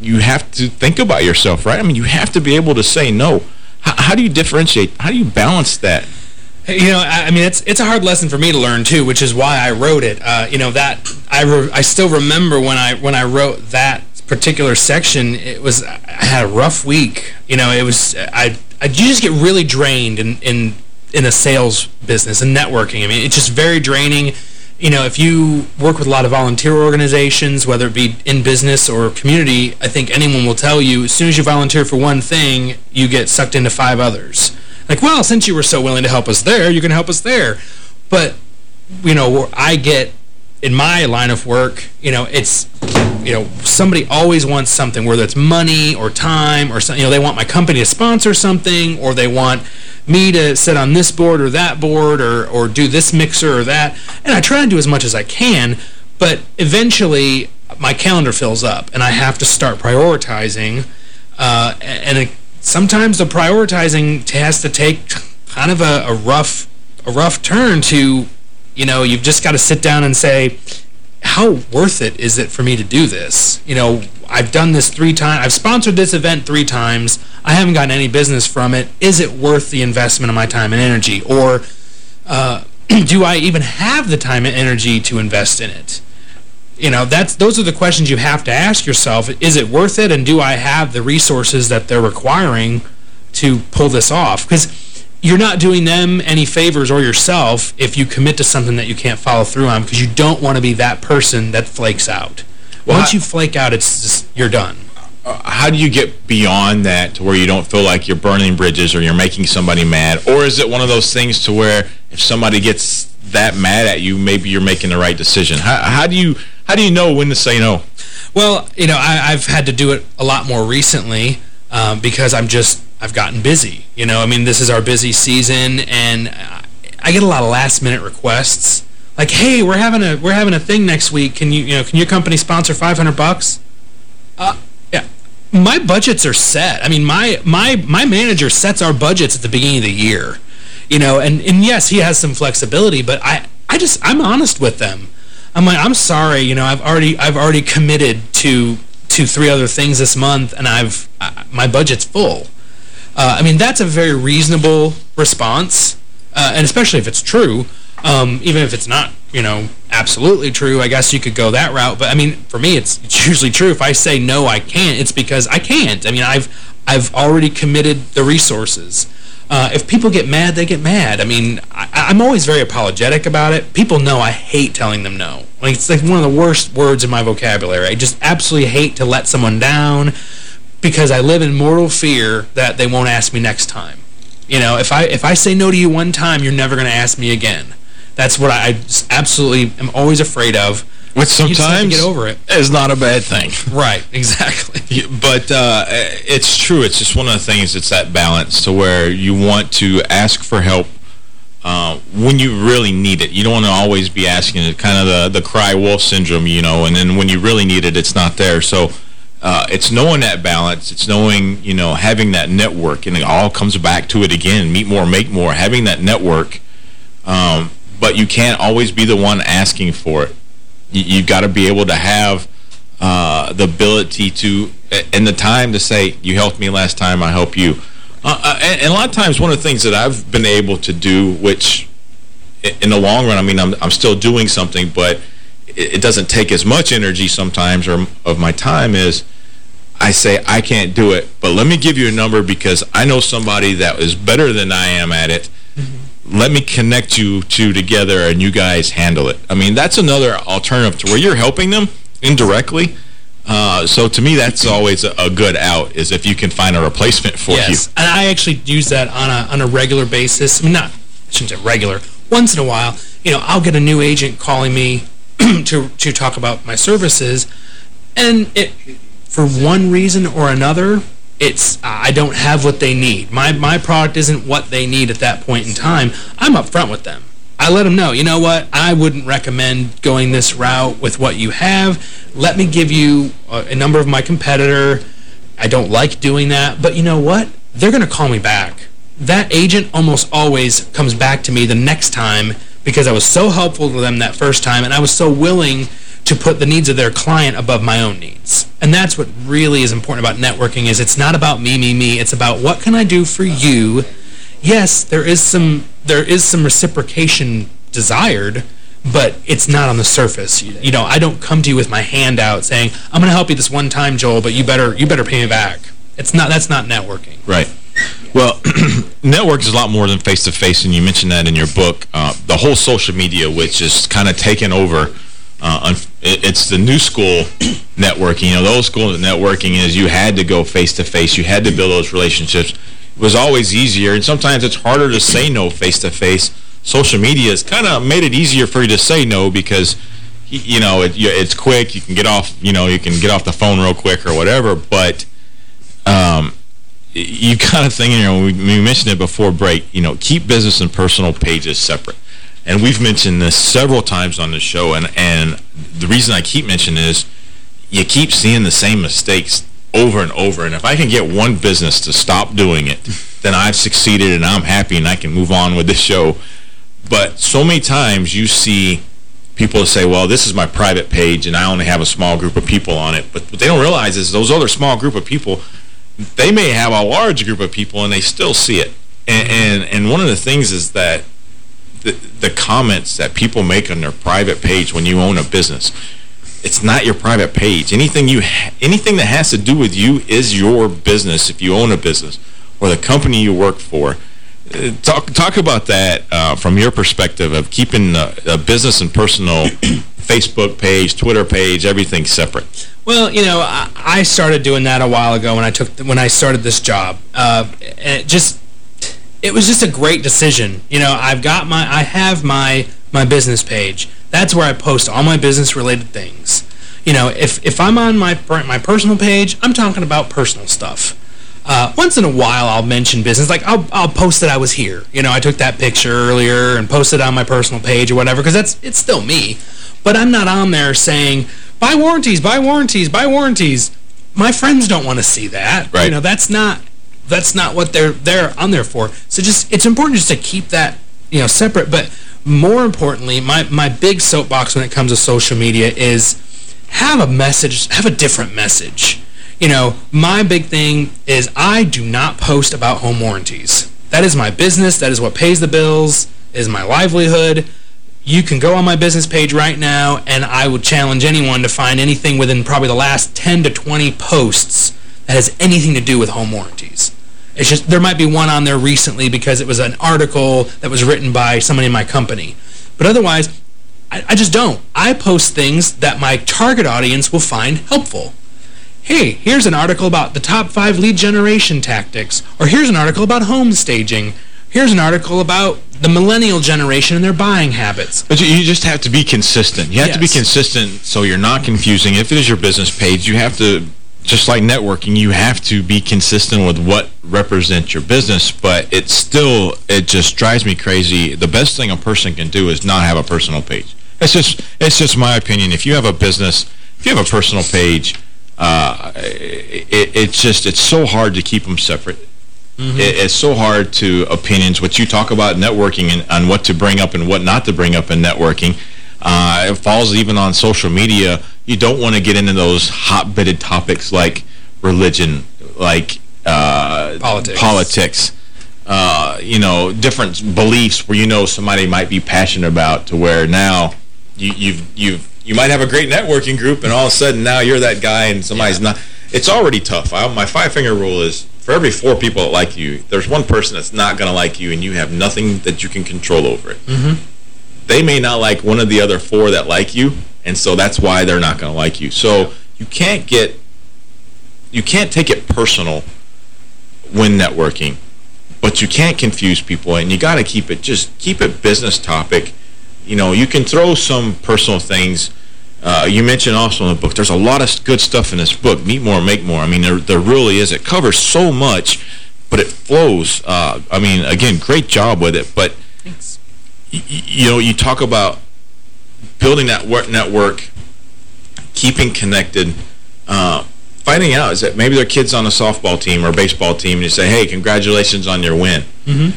you have to think about yourself, right? I mean, you have to be able to say no. How, how do you differentiate? How do you balance that? You know, I, mean, it's it's a hard lesson for me to learn too, which is why I wrote it. Uh, you know, that I I still remember when I when I wrote that particular section. It was I had a rough week. You know, it was I I just get really drained in in in a sales business and networking. I mean, it's just very draining you know, if you work with a lot of volunteer organizations, whether it be in business or community, I think anyone will tell you, as soon as you volunteer for one thing, you get sucked into five others. Like, well, since you were so willing to help us there, you can help us there. But, you know, I get, in my line of work, you know, it's, you know, somebody always wants something, whether it's money or time or something. You know, they want my company to sponsor something or they want me to sit on this board or that board or, or do this mixer or that. And I try to do as much as I can, but eventually my calendar fills up and I have to start prioritizing. Uh, and sometimes the prioritizing has to take kind of a, a rough a rough turn to, you know, you've just got to sit down and say, how worth it is it for me to do this? You know, I've done this three times. I've sponsored this event three times. I haven't gotten any business from it. Is it worth the investment of my time and energy? Or uh, [clears throat] do I even have the time and energy to invest in it? You know, that's those are the questions you have to ask yourself. Is it worth it? And do I have the resources that they're requiring to pull this off? Because you're not doing them any favors or yourself if you commit to something that you can't follow through on because you don't want to be that person that flakes out. Well, Once you flake out, it's just, you're done. Uh, how do you get beyond that to where you don't feel like you're burning bridges or you're making somebody mad? Or is it one of those things to where if somebody gets that mad at you, maybe you're making the right decision? How, how do you how do you know when to say no? Well, you know, I, have had to do it a lot more recently um, because I'm just I've gotten busy. You know, I mean, this is our busy season, and I get a lot of last-minute requests. Like, hey, we're having a we're having a thing next week. Can you you know can your company sponsor 500 bucks? Uh, yeah. My budgets are set. I mean, my my my manager sets our budgets at the beginning of the year. You know, and and yes, he has some flexibility, but I I just I'm honest with them. I'm like, I'm sorry, you know, I've already I've already committed to to three other things this month, and I've my budget's full. Uh, I mean, that's a very reasonable response, uh, and especially if it's true, um, even if it's not you know, absolutely true, I guess you could go that route. But I mean, for me, it's, it's usually true. If I say no, I can't, it's because I can't. I mean, I've I've already committed the resources. Uh, if people get mad, they get mad. I mean, I, am always very apologetic about it. People know I hate telling them no. Like, it's like one of the worst words in my vocabulary. I just absolutely hate to let someone down because I live in mortal fear that they won't ask me next time. You know, if I if I say no to you one time, you're never going to ask me again. That's what I absolutely am always afraid of. Which sometimes get over it. is not a bad thing. Right, exactly. [laughs] but uh, it's true. It's just one of the things, it's that balance to where you want to ask for help uh, when you really need it. You don't want to always be asking it, kind of the, the cry wolf syndrome, you know, and then when you really need it, it's not there. So uh, it's knowing that balance. It's knowing, you know, having that network, and it all comes back to it again, meet more, make more, having that network. Um, but you can't always be the one asking for it. You, have got to be able to have uh, the ability to, and the time to say, you helped me last time, I help you. Uh, uh, and, and, a lot of times, one of the things that I've been able to do, which in the long run, I mean, I'm, I'm still doing something, but it, it doesn't take as much energy sometimes or of my time is I say, I can't do it, but let me give you a number because I know somebody that is better than I am at it. Let me connect you two together and you guys handle it. I mean, that's another alternative to where you're helping them indirectly. Uh, so to me, that's always a, a, good out, is if you can find a replacement for yes. you. Yes, and I actually use that on a, on a regular basis. I mean, not, I shouldn't say regular. Once in a while, you know, I'll get a new agent calling me [clears throat] to, to talk about my services, and it, for one reason or another, it's uh, I don't have what they need. My my product isn't what they need at that point in time. I'm upfront with them. I let them know, you know what, I wouldn't recommend going this route with what you have. Let me give you a, a number of my competitor. I don't like doing that, but you know what? They're going to call me back. That agent almost always comes back to me the next time because I was so helpful to them that first time and I was so willing to put the needs of their client above my own needs. And that's what really is important about networking is it's not about me, me, me. It's about what can I do for you. Yes, there is some there is some reciprocation desired, but it's not on the surface. You, you know, I don't come to you with my hand out saying, I'm going to help you this one time, Joel, but you better you better pay me back. It's not that's not networking. Right. Well, [clears throat] network is a lot more than face-to-face, -face, and you mentioned that in your book. Uh, the whole social media, which is kind of taken over uh, it's the new school [clears throat] networking. You know, the old school networking is you had to go face-to-face. -face. You had to build those relationships. It was always easier, and sometimes it's harder to say no face-to-face. -face. Social media has kind of made it easier for you to say no because, you know, it, it's quick. You can get off, you know, you can get off the phone real quick or whatever, but um, you kind of think, you know, we, we mentioned it before break, you know, keep business and personal pages separate and we've mentioned this several times on the show, and, and the reason I keep mentioning is you keep seeing the same mistakes over and over, and if I can get one business to stop doing it, then I've succeeded and I'm happy and I can move on with this show. But so many times you see people say, well, this is my private page and I only have a small group of people on it. But what they don't realize is those other small group of people, they may have a large group of people and they still see it. And, and, and one of the things is that the, comments that people make on their private page when you own a business. It's not your private page. Anything you anything that has to do with you is your business if you own a business or the company you work for. Talk talk about that uh, from your perspective of keeping a, a business and personal [coughs] Facebook page, Twitter page, everything separate. Well, you know, I, I, started doing that a while ago when I took when I started this job. Uh, just it was just a great decision. You know, I've got my, I have my, my business page. That's where I post all my business-related things. You know, if, if I'm on my, my personal page, I'm talking about personal stuff. Uh, once in a while, I'll mention business. Like, I'll, I'll post that I was here. You know, I took that picture earlier and posted on my personal page or whatever, because that's it's still me. But I'm not on there saying, buy warranties, buy warranties, buy warranties. My friends don't want to see that. Right. You know, that's not that's not what they're they're on there for. So just it's important just to keep that you know separate. But more importantly, my my big soapbox when it comes to social media is have a message, have a different message. You know, my big thing is I do not post about home warranties. That is my business. That is what pays the bills. Is my livelihood. you can go on my business page right now, and I would challenge anyone to find anything within probably the last 10 to 20 posts that has anything to do with home warranties. It's just, there might be one on there recently because it was an article that was written by somebody in my company. But otherwise, I, I just don't. I post things that my target audience will find helpful. Hey, here's an article about the top five lead generation tactics. Or here's an article about home staging. Here's an article about the millennial generation and their buying habits. But you, you just have to be consistent. You have yes. to be consistent so you're not confusing. If it is your business page, you have to, just like networking, you have to be consistent with what represents your business. But it's still, it just drives me crazy. The best thing a person can do is not have a personal page. It's just, it's just my opinion. If you have a business, if you have a personal page, uh, it, it's just, it's so hard to keep them separate. Mm -hmm. it, it's so hard to opinions. What you talk about networking and on what to bring up and what not to bring up in networking, uh, it falls even on social media. You don't want to get into those hot-bitted topics like religion, like uh, politics. politics uh, you know, different beliefs where you know somebody might be passionate about to where now you, you've, you've, you might have a great networking group and all of a sudden now you're that guy and somebody's yeah. not. It's already tough. I, my five-finger rule is for every four people that like you, there's one person that's not going to like you and you have nothing that you can control over it. Mm -hmm. They may not like one of the other four that like you, and so that's why they're not going to like you. So you can't get, you can't take it personal when networking, but you can't confuse people, and you got to keep it, just keep it business topic. You know, you can throw some personal things uh, you mentioned also in the book, there's a lot of good stuff in this book. Meet more, make more. I mean, there, there really is. It covers so much, but it flows. Uh, I mean, again, great job with it. But, you know, you talk about building that network, keeping connected, uh, finding out is that maybe their kid's on a softball team or baseball team, and you say, hey, congratulations on your win. Mm -hmm.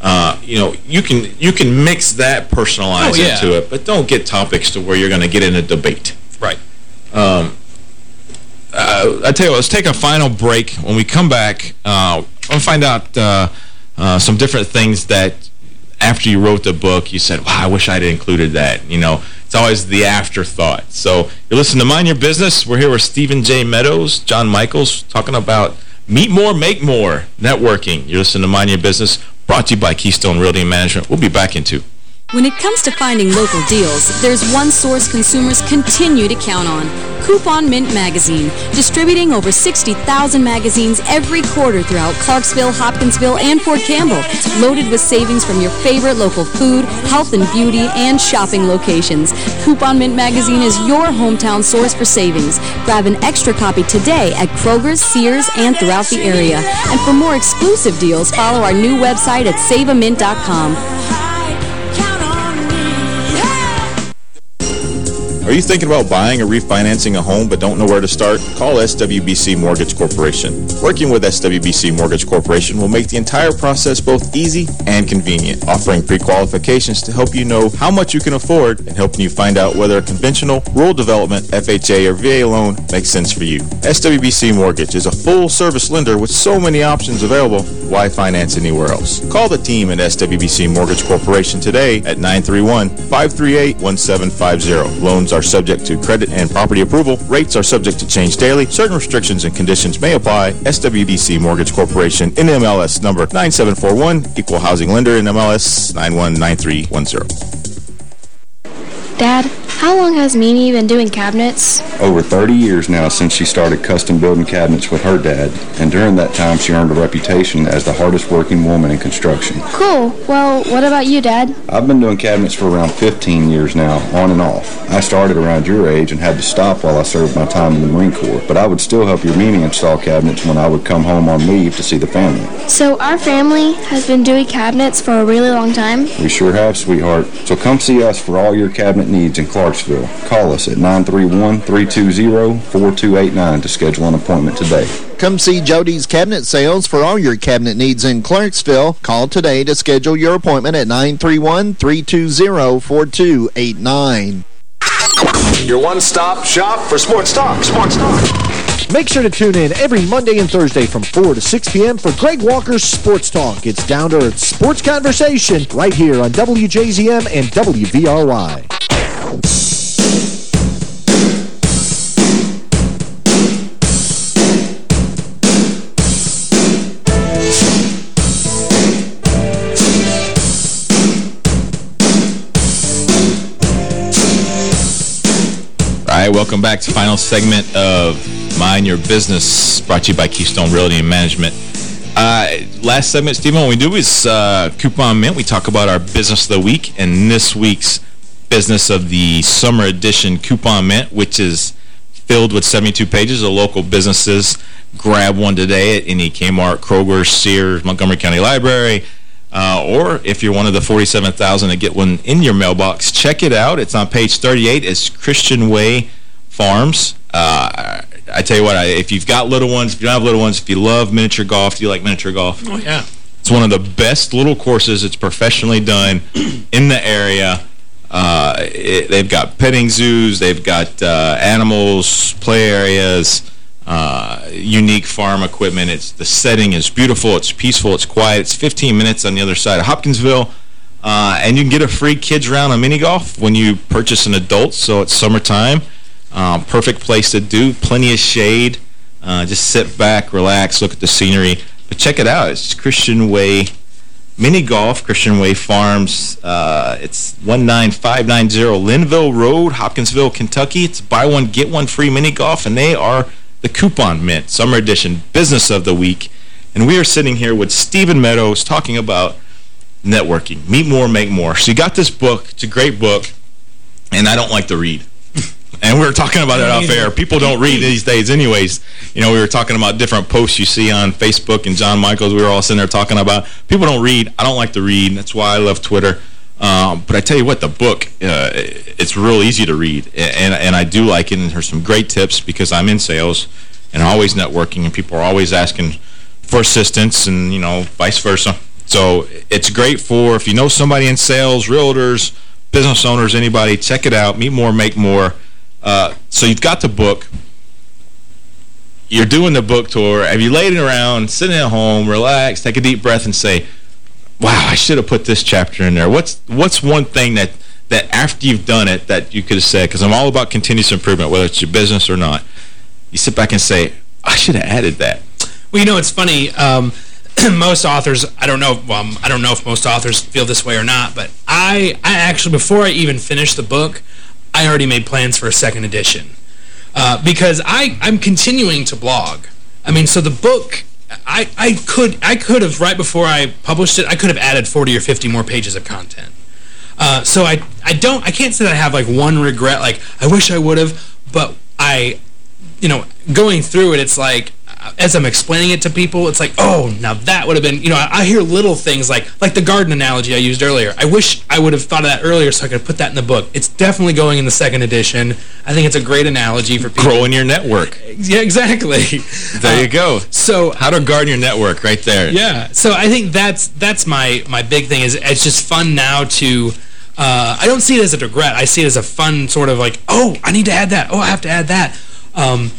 Uh, you know, you can you can mix that personalize oh, yeah. into it, but don't get topics to where you're going to get in a debate. Right. Um, uh, I tell you what, let's take a final break. When we come back, uh, I'll find out uh, uh, some different things that after you wrote the book, you said, wow, I wish I'd included that. You know, it's always the afterthought. So you're listening to Mind Your Business. We're here with Stephen J. Meadows, John Michaels, talking about Meet More, Make More, networking. You're listening to Mind Your Business. Brought to you by Keystone Realty Management. We'll be back in two. When it comes to finding local deals, there's one source consumers continue to count on. Coupon Mint Magazine, distributing over 60,000 magazines every quarter throughout Clarksville, Hopkinsville, and Fort Campbell, loaded with savings from your favorite local food, health and beauty, and shopping locations. Coupon Mint Magazine is your hometown source for savings. Grab an extra copy today at Kroger's, Sears, and throughout the area. And for more exclusive deals, follow our new website at saveamint.com. you thinking about buying or refinancing a home but don't know where to start? Call SWBC Mortgage Corporation. Working with SWBC Mortgage Corporation will make the entire process both easy and convenient, offering pre-qualifications to help you know how much you can afford and helping you find out whether a conventional, rural development, FHA, or VA loan makes sense for you. SWBC Mortgage is a full-service lender with so many options available, why finance anywhere else? Call the team at SWBC Mortgage Corporation today at 931-538-1750. Loans are subject to credit and property approval. Rates are subject to change daily. Certain restrictions and conditions may apply. SWBC Mortgage Corporation, NMLS number 9741, Equal Housing Lender, NMLS 919310. Dad, how long has Mimi been doing cabinets? Over 30 years now since she started custom building cabinets with her dad, and during that time she earned a reputation as the hardest working woman in construction. Cool. Well, what about you, Dad? I've been doing cabinets for around 15 years now, on and off. I started around your age and had to stop while I served my time in the Marine Corps, but I would still help your Mimi install cabinets when I would come home on leave to see the family. So our family has been doing cabinets for a really long time? We sure have, sweetheart. So come see us for all your cabinet needs in Clarksville. Call us at 931-320-4289 to schedule an appointment today. Come see Jody's Cabinet Sales for all your cabinet needs in Clarksville. Call today to schedule your appointment at 931-320-4289. Your one-stop shop for sports talk. Sports talk. Make sure to tune in every Monday and Thursday from 4 to 6 p.m. for Greg Walker's Sports Talk. It's down to earth sports conversation right here on WJZM and WVRY. All right, welcome back to final segment of Mind Your Business, brought to you by Keystone Realty and Management. Uh, last segment, Stephen, what we do is uh, Coupon Mint. We talk about our Business of the Week, and this week's Business of the Summer Edition Coupon Mint, which is filled with 72 pages of local businesses. Grab one today at any Kmart, Kroger, Sears, Montgomery County Library, uh, or if you're one of the 47,000 that get one in your mailbox, check it out. It's on page 38. It's Christian Way Farms. Uh, I tell you what, I, if you've got little ones, if you don't have little ones, if you love miniature golf, do you like miniature golf? Oh, yeah. It's one of the best little courses. It's professionally done in the area. Uh, it, they've got petting zoos. They've got uh, animals, play areas, uh, unique farm equipment. It's The setting is beautiful. It's peaceful. It's quiet. It's 15 minutes on the other side of Hopkinsville. Uh, and you can get a free kids round on mini golf when you purchase an adult, so it's summertime. Um, perfect place to do. Plenty of shade. Uh, just sit back, relax, look at the scenery. But check it out. It's Christian Way Mini Golf, Christian Way Farms. Uh, it's 19590 Linville Road, Hopkinsville, Kentucky. It's buy one, get one free mini golf, and they are the Coupon Mint Summer Edition Business of the Week. And we are sitting here with Stephen Meadows talking about networking. Meet more, make more. So you got this book. It's a great book, and I don't like to read. And we were talking about it off air. People don't read these days anyways. You know, we were talking about different posts you see on Facebook and John Michaels. We were all sitting there talking about. People don't read. I don't like to read. That's why I love Twitter. Um, but I tell you what, the book, uh, it's real easy to read. And, and I do like it. And there's some great tips because I'm in sales and always networking. And people are always asking for assistance and, you know, vice versa. So it's great for if you know somebody in sales, realtors, business owners, anybody, check it out. Meet more, make more. Uh, so you've got the book. You're doing the book tour. Have you laid it around, sitting at home, relax, take a deep breath and say, wow, I should have put this chapter in there. What's what's one thing that, that after you've done it that you could have said, because I'm all about continuous improvement, whether it's your business or not, you sit back and say, I should have added that. Well, you know, it's funny. Um, [clears throat] most authors, I don't know, well, I don't know if most authors feel this way or not, but I, I actually, before I even finished the book, I already made plans for a second edition. Uh, because I, I'm continuing to blog. I mean, so the book, I, I could I could have, right before I published it, I could have added 40 or 50 more pages of content. Uh, so I, I don't, I can't say that I have like one regret, like, I wish I would have, but I, you know, going through it, it's like, as I'm explaining it to people, it's like, oh, now that would have been, you know, I, I, hear little things like like the garden analogy I used earlier. I wish I would have thought of that earlier so I could put that in the book. It's definitely going in the second edition. I think it's a great analogy for people. Growing your network. Yeah, exactly. [laughs] There uh, you go. So how to garden your network right there. Yeah. So I think that's that's my my big thing is it's just fun now to uh, I don't see it as a regret. I see it as a fun sort of like, oh, I need to add that. Oh, I have to add that. Um,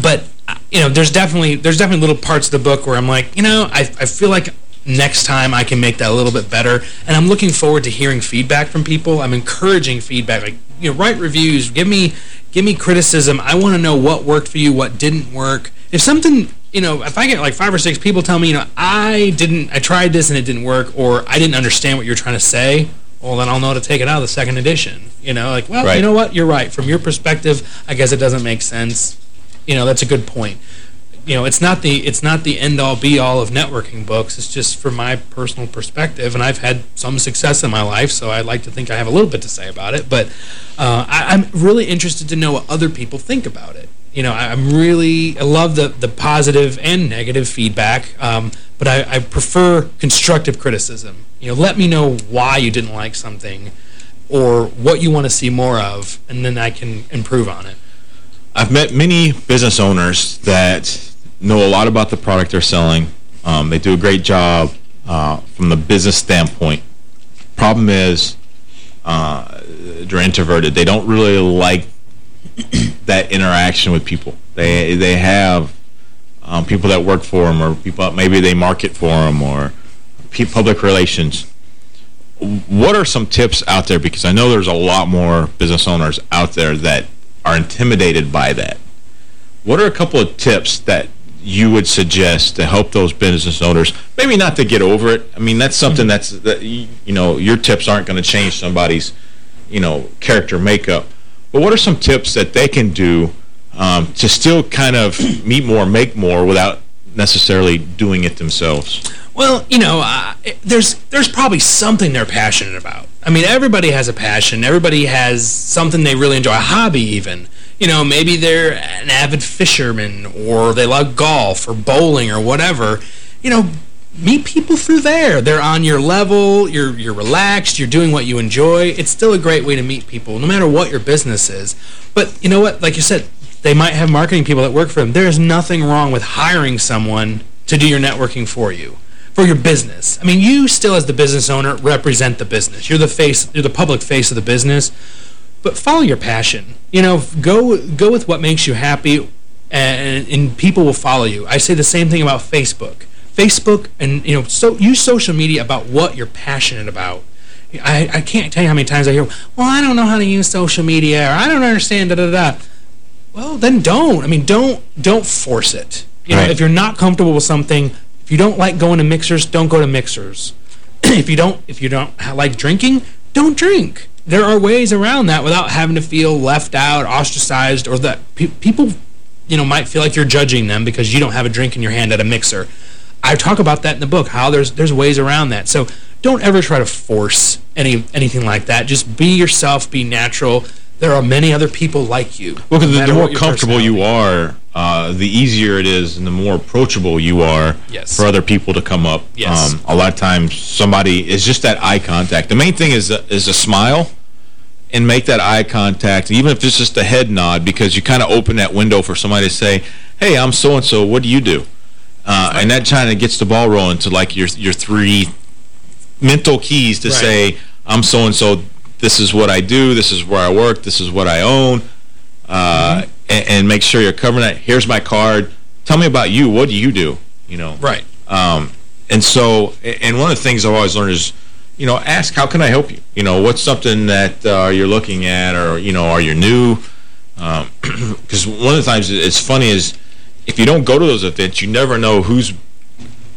but you know, there's definitely there's definitely little parts of the book where I'm like, you know, I, I feel like next time I can make that a little bit better. And I'm looking forward to hearing feedback from people. I'm encouraging feedback. Like, you know, write reviews. Give me give me criticism. I want to know what worked for you, what didn't work. If something, you know, if I get like five or six people tell me, you know, I didn't, I tried this and it didn't work, or I didn't understand what you're trying to say, well, then I'll know to take it out of the second edition. You know, like, well, right. you know what? You're right. From your perspective, I guess it doesn't make sense you know, that's a good point. You know, it's not the it's not the end all be all of networking books. It's just from my personal perspective, and I've had some success in my life, so I'd like to think I have a little bit to say about it. But uh, I, am really interested to know what other people think about it. You know, I, am really I love the the positive and negative feedback, um, but I, I prefer constructive criticism. You know, let me know why you didn't like something or what you want to see more of, and then I can improve on it. I've met many business owners that know a lot about the product they're selling. Um, they do a great job uh, from the business standpoint. Problem is, uh, they're introverted. They don't really like [clears throat] that interaction with people. They they have um, people that work for them, or people maybe they market for them, or public relations. What are some tips out there? Because I know there's a lot more business owners out there that are intimidated by that. What are a couple of tips that you would suggest to help those business owners, maybe not to get over it? I mean, that's something mm -hmm. that's, that, you know, your tips aren't going to change somebody's, you know, character makeup. But what are some tips that they can do um, to still kind of meet more, make more without necessarily doing it themselves? Well, you know, uh, there's there's probably something they're passionate about. I mean, everybody has a passion. Everybody has something they really enjoy, a hobby even. You know, maybe they're an avid fisherman or they love golf or bowling or whatever. You know, meet people through there. They're on your level, you're, you're relaxed, you're doing what you enjoy. It's still a great way to meet people, no matter what your business is. But you know what? Like you said, they might have marketing people that work for them. There is nothing wrong with hiring someone to do your networking for you for your business. I mean, you still as the business owner represent the business. You're the face, you're the public face of the business. But follow your passion. You know, go go with what makes you happy and, and people will follow you. I say the same thing about Facebook. Facebook and you know, so use social media about what you're passionate about. I, I can't tell you how many times I hear, well, I don't know how to use social media, or I don't understand, da da da. Well, then don't. I mean, don't don't force it. You right. know, if you're not comfortable with something, if you don't like going to mixers, don't go to mixers. [clears throat] if you don't if you don't like drinking, don't drink. There are ways around that without having to feel left out, ostracized, or that pe people, you know, might feel like you're judging them because you don't have a drink in your hand at a mixer. I talk about that in the book, how there's there's ways around that. So don't ever try to force any anything like that. Just be yourself, be natural. There are many other people like you. Well, because no the more comfortable you are, uh, the easier it is and the more approachable you are yes. for other people to come up. Yes. Um, a lot of times somebody is just that eye contact. The main thing is a, is a smile and make that eye contact, even if it's just a head nod, because you kind of open that window for somebody to say, hey, I'm so-and-so, what do you do? Uh, right. And that kind of gets the ball rolling to like your your three mental keys to right. say, I'm so-and-so, this is what I do, this is where I work, this is what I own. Uh, mm -hmm and, and, make sure you're covering that. Here's my card. Tell me about you. What do you do? You know. Right. Um, and so, and one of the things I've always learned is, you know, ask, how can I help you? You know, what's something that uh, you're looking at or, you know, are you new? Because um, [clears throat] one of the times it's funny is if you don't go to those events, you never know who's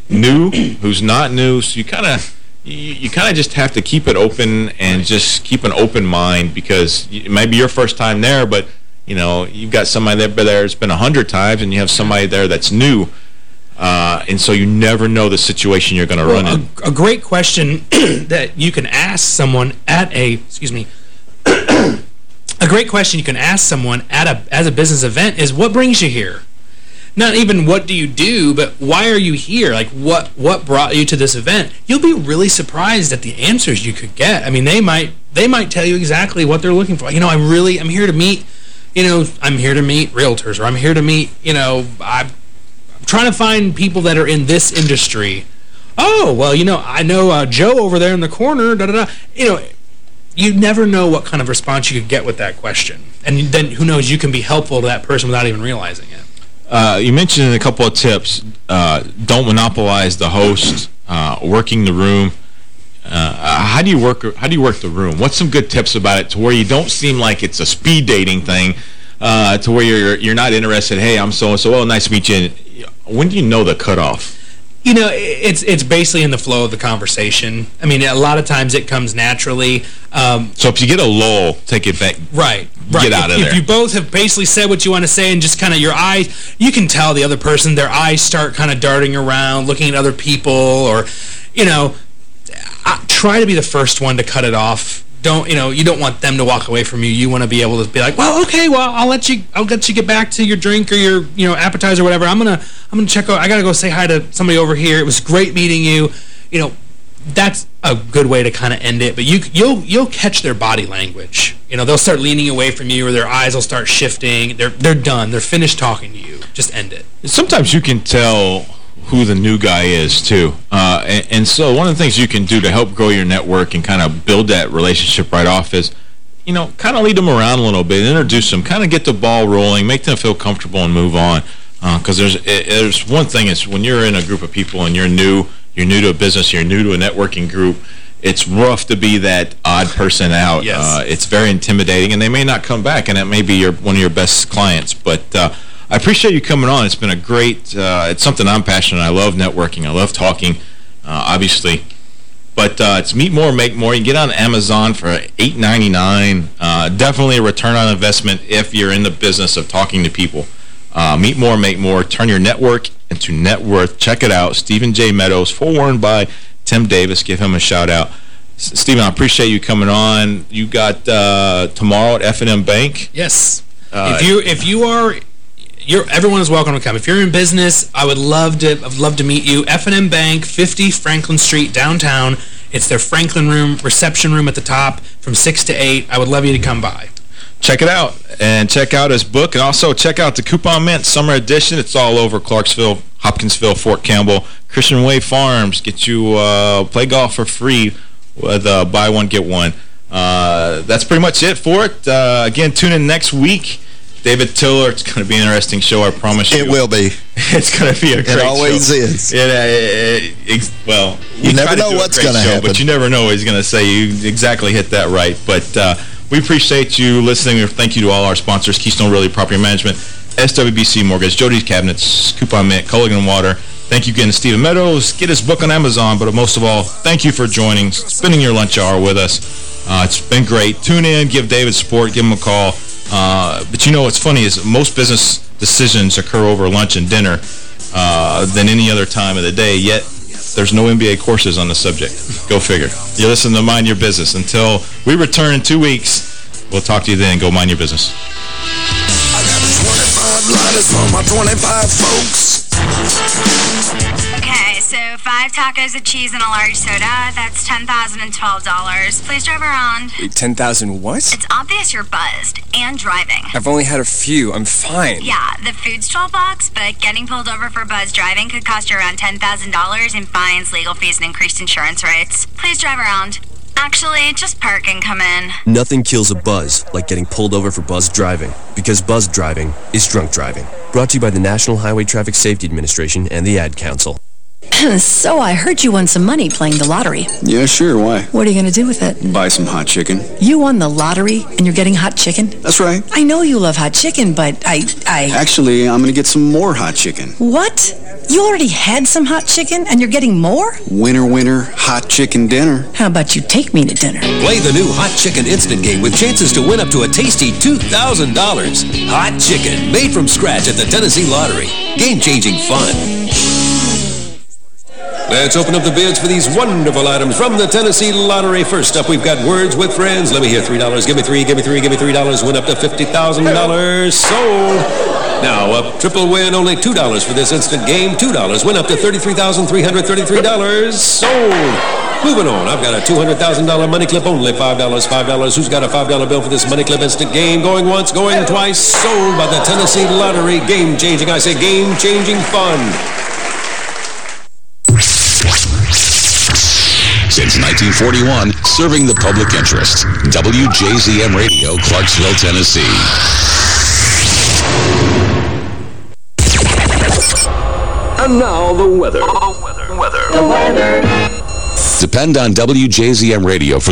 new, who's not new. So you kind of you, you kind of just have to keep it open and just keep an open mind because it might be your first time there, but – you know, you've got somebody there that's been a hundred times, and you have somebody there that's new. Uh, and so you never know the situation you're going to well, run in. A, a great question [clears throat] that you can ask someone at a, excuse me, [clears throat] a great question you can ask someone at a as a business event is what brings you here? Not even what do you do, but why are you here? Like what what brought you to this event? You'll be really surprised at the answers you could get. I mean, they might they might tell you exactly what they're looking for. You know, I'm really I'm here to meet you know, I'm here to meet realtors or I'm here to meet, you know, I'm I'm trying to find people that are in this industry. Oh, well, you know, I know uh, Joe over there in the corner, da, da, da. You know, you never know what kind of response you could get with that question. And then, who knows, you can be helpful to that person without even realizing it. Uh, you mentioned a couple of tips, uh, don't monopolize the host, uh, working the room. Uh, how do you work? How do you work the room? What's some good tips about it to where you don't seem like it's a speed dating thing, uh, to where you're you're not interested. Hey, I'm so and so. Oh, nice to meet you. When do you know the cutoff? You know, it's it's basically in the flow of the conversation. I mean, a lot of times it comes naturally. Um, so if you get a lull, take it back. Right, right. Get out if, of there. If you both have basically said what you want to say and just kind of your eyes, you can tell the other person, their eyes start kind of darting around, looking at other people or, you know, try to be the first one to cut it off. Don't you know? You don't want them to walk away from you. You want to be able to be like, well, okay, well, I'll let you. I'll let you get back to your drink or your you know appetizer or whatever. I'm gonna I'm gonna check out. I gotta go say hi to somebody over here. It was great meeting you. You know, that's a good way to kind of end it. But you you'll you'll catch their body language. You know, they'll start leaning away from you, or their eyes will start shifting. They're they're done. They're finished talking to you. Just end it. Sometimes you can tell who the new guy is, too. Uh, and, and, so one of the things you can do to help grow your network and kind of build that relationship right off is you know, kind of lead them around a little bit, introduce them, kind of get the ball rolling, make them feel comfortable and move on. Because uh, there's there's one thing is when you're in a group of people and you're new, you're new to a business, you're new to a networking group, it's rough to be that odd person out. Yes. Uh, it's very intimidating, and they may not come back, and it may be your one of your best clients. But uh, I appreciate you coming on. It's been a great, uh, it's something I'm passionate. I love networking. I love talking, uh, obviously. But uh, it's Meet More, Make More. You can get on Amazon for $8.99. Uh, definitely a return on investment if you're in the business of talking to people. Uh, Meet More, Make More. Turn your network into net worth. Check it out. Stephen J. Meadows, foreword by Tim Davis. Give him a shout-out. Stephen, I appreciate you coming on. You got uh, tomorrow at F&M Bank. Yes. Uh, if you if you are you're everyone is welcome to come. If you're in business, I would love to I'd love to meet you. F&M Bank, 50 Franklin Street downtown. It's their Franklin room, reception room at the top from 6 to 8. I would love you to come by. Check it out and check out his book and also check out the Coupon Mint Summer Edition. It's all over Clarksville, Hopkinsville, Fort Campbell. Christian Way Farms get you uh, play golf for free with uh, buy one, get one. Uh, that's pretty much it for it. Uh, again, tune in next week. David Tiller, it's going to be an interesting show, I promise you. It will be. [laughs] It's going to be a great show. It always show. is. It, it, it, well, you never know what's going to happen. But you never know what he's going to say. You exactly hit that right. But uh, we appreciate you listening. Thank you to all our sponsors, Keystone Realty Property Management, SWBC Mortgage, Jody's Cabinets, Coupon Mint, Culligan Water. Thank you again to Stephen Meadows. Get his book on Amazon, but most of all, thank you for joining, spending your lunch hour with us. Uh, it's been great. Tune in, give David support, give him a call. Uh, but you know what's funny is most business decisions occur over lunch and dinner uh, than any other time of the day, yet there's no MBA courses on the subject. Go figure. You listen to Mind Your Business. Until we return in two weeks, we'll talk to you then. Go mind your business. I got 25 lighters for my 25 folks. Okay, so five tacos of cheese and a large soda. That's $10,012. Please drive around. Wait, 10,000 what? It's obvious you're buzzed and driving. I've only had a few. I'm fine. Yeah, the food's 12 bucks, but getting pulled over for buzz driving could cost you around $10,000 in fines, legal fees, and increased insurance rates. Please drive around. Actually, just park and come in. Nothing kills a buzz like getting pulled over for buzz driving, because buzz driving is drunk driving. Brought to you by the National Highway Traffic Safety Administration and the Ad Council. [clears throat] so I heard you won some money playing the lottery. Yeah, sure, why? What are you going to do with it? Buy some hot chicken. You won the lottery and you're getting hot chicken? That's right. I know you love hot chicken, but I... I... Actually, I'm going to get some more hot chicken. What? You already had some hot chicken and you're getting more? Winner, winner, hot chicken dinner. How about you take me to dinner? Play the new Hot Chicken Instant Game with chances to win up to a tasty $2,000. Hot Chicken, made from scratch at the Tennessee Lottery. Game-changing fun. Let's open up the bids for these wonderful items from the Tennessee Lottery. First up, we've got Words with Friends. Let me hear $3. Give me 3 give me 3 give me $3. Win up to $50,000. Sold. Now, a triple win, only $2 for this instant game. $2. Win up to $33,333. Sold. Moving on, I've got a $200,000 money clip, only $5, $5. Who's got a $5 bill for this money clip instant game? Going once, going twice. Sold by the Tennessee Lottery. Game-changing, I say game-changing fun. Since 1941, serving the public interest. WJZM Radio, Clarksville, Tennessee. And now the weather. The weather. Depend on WJZM Radio for the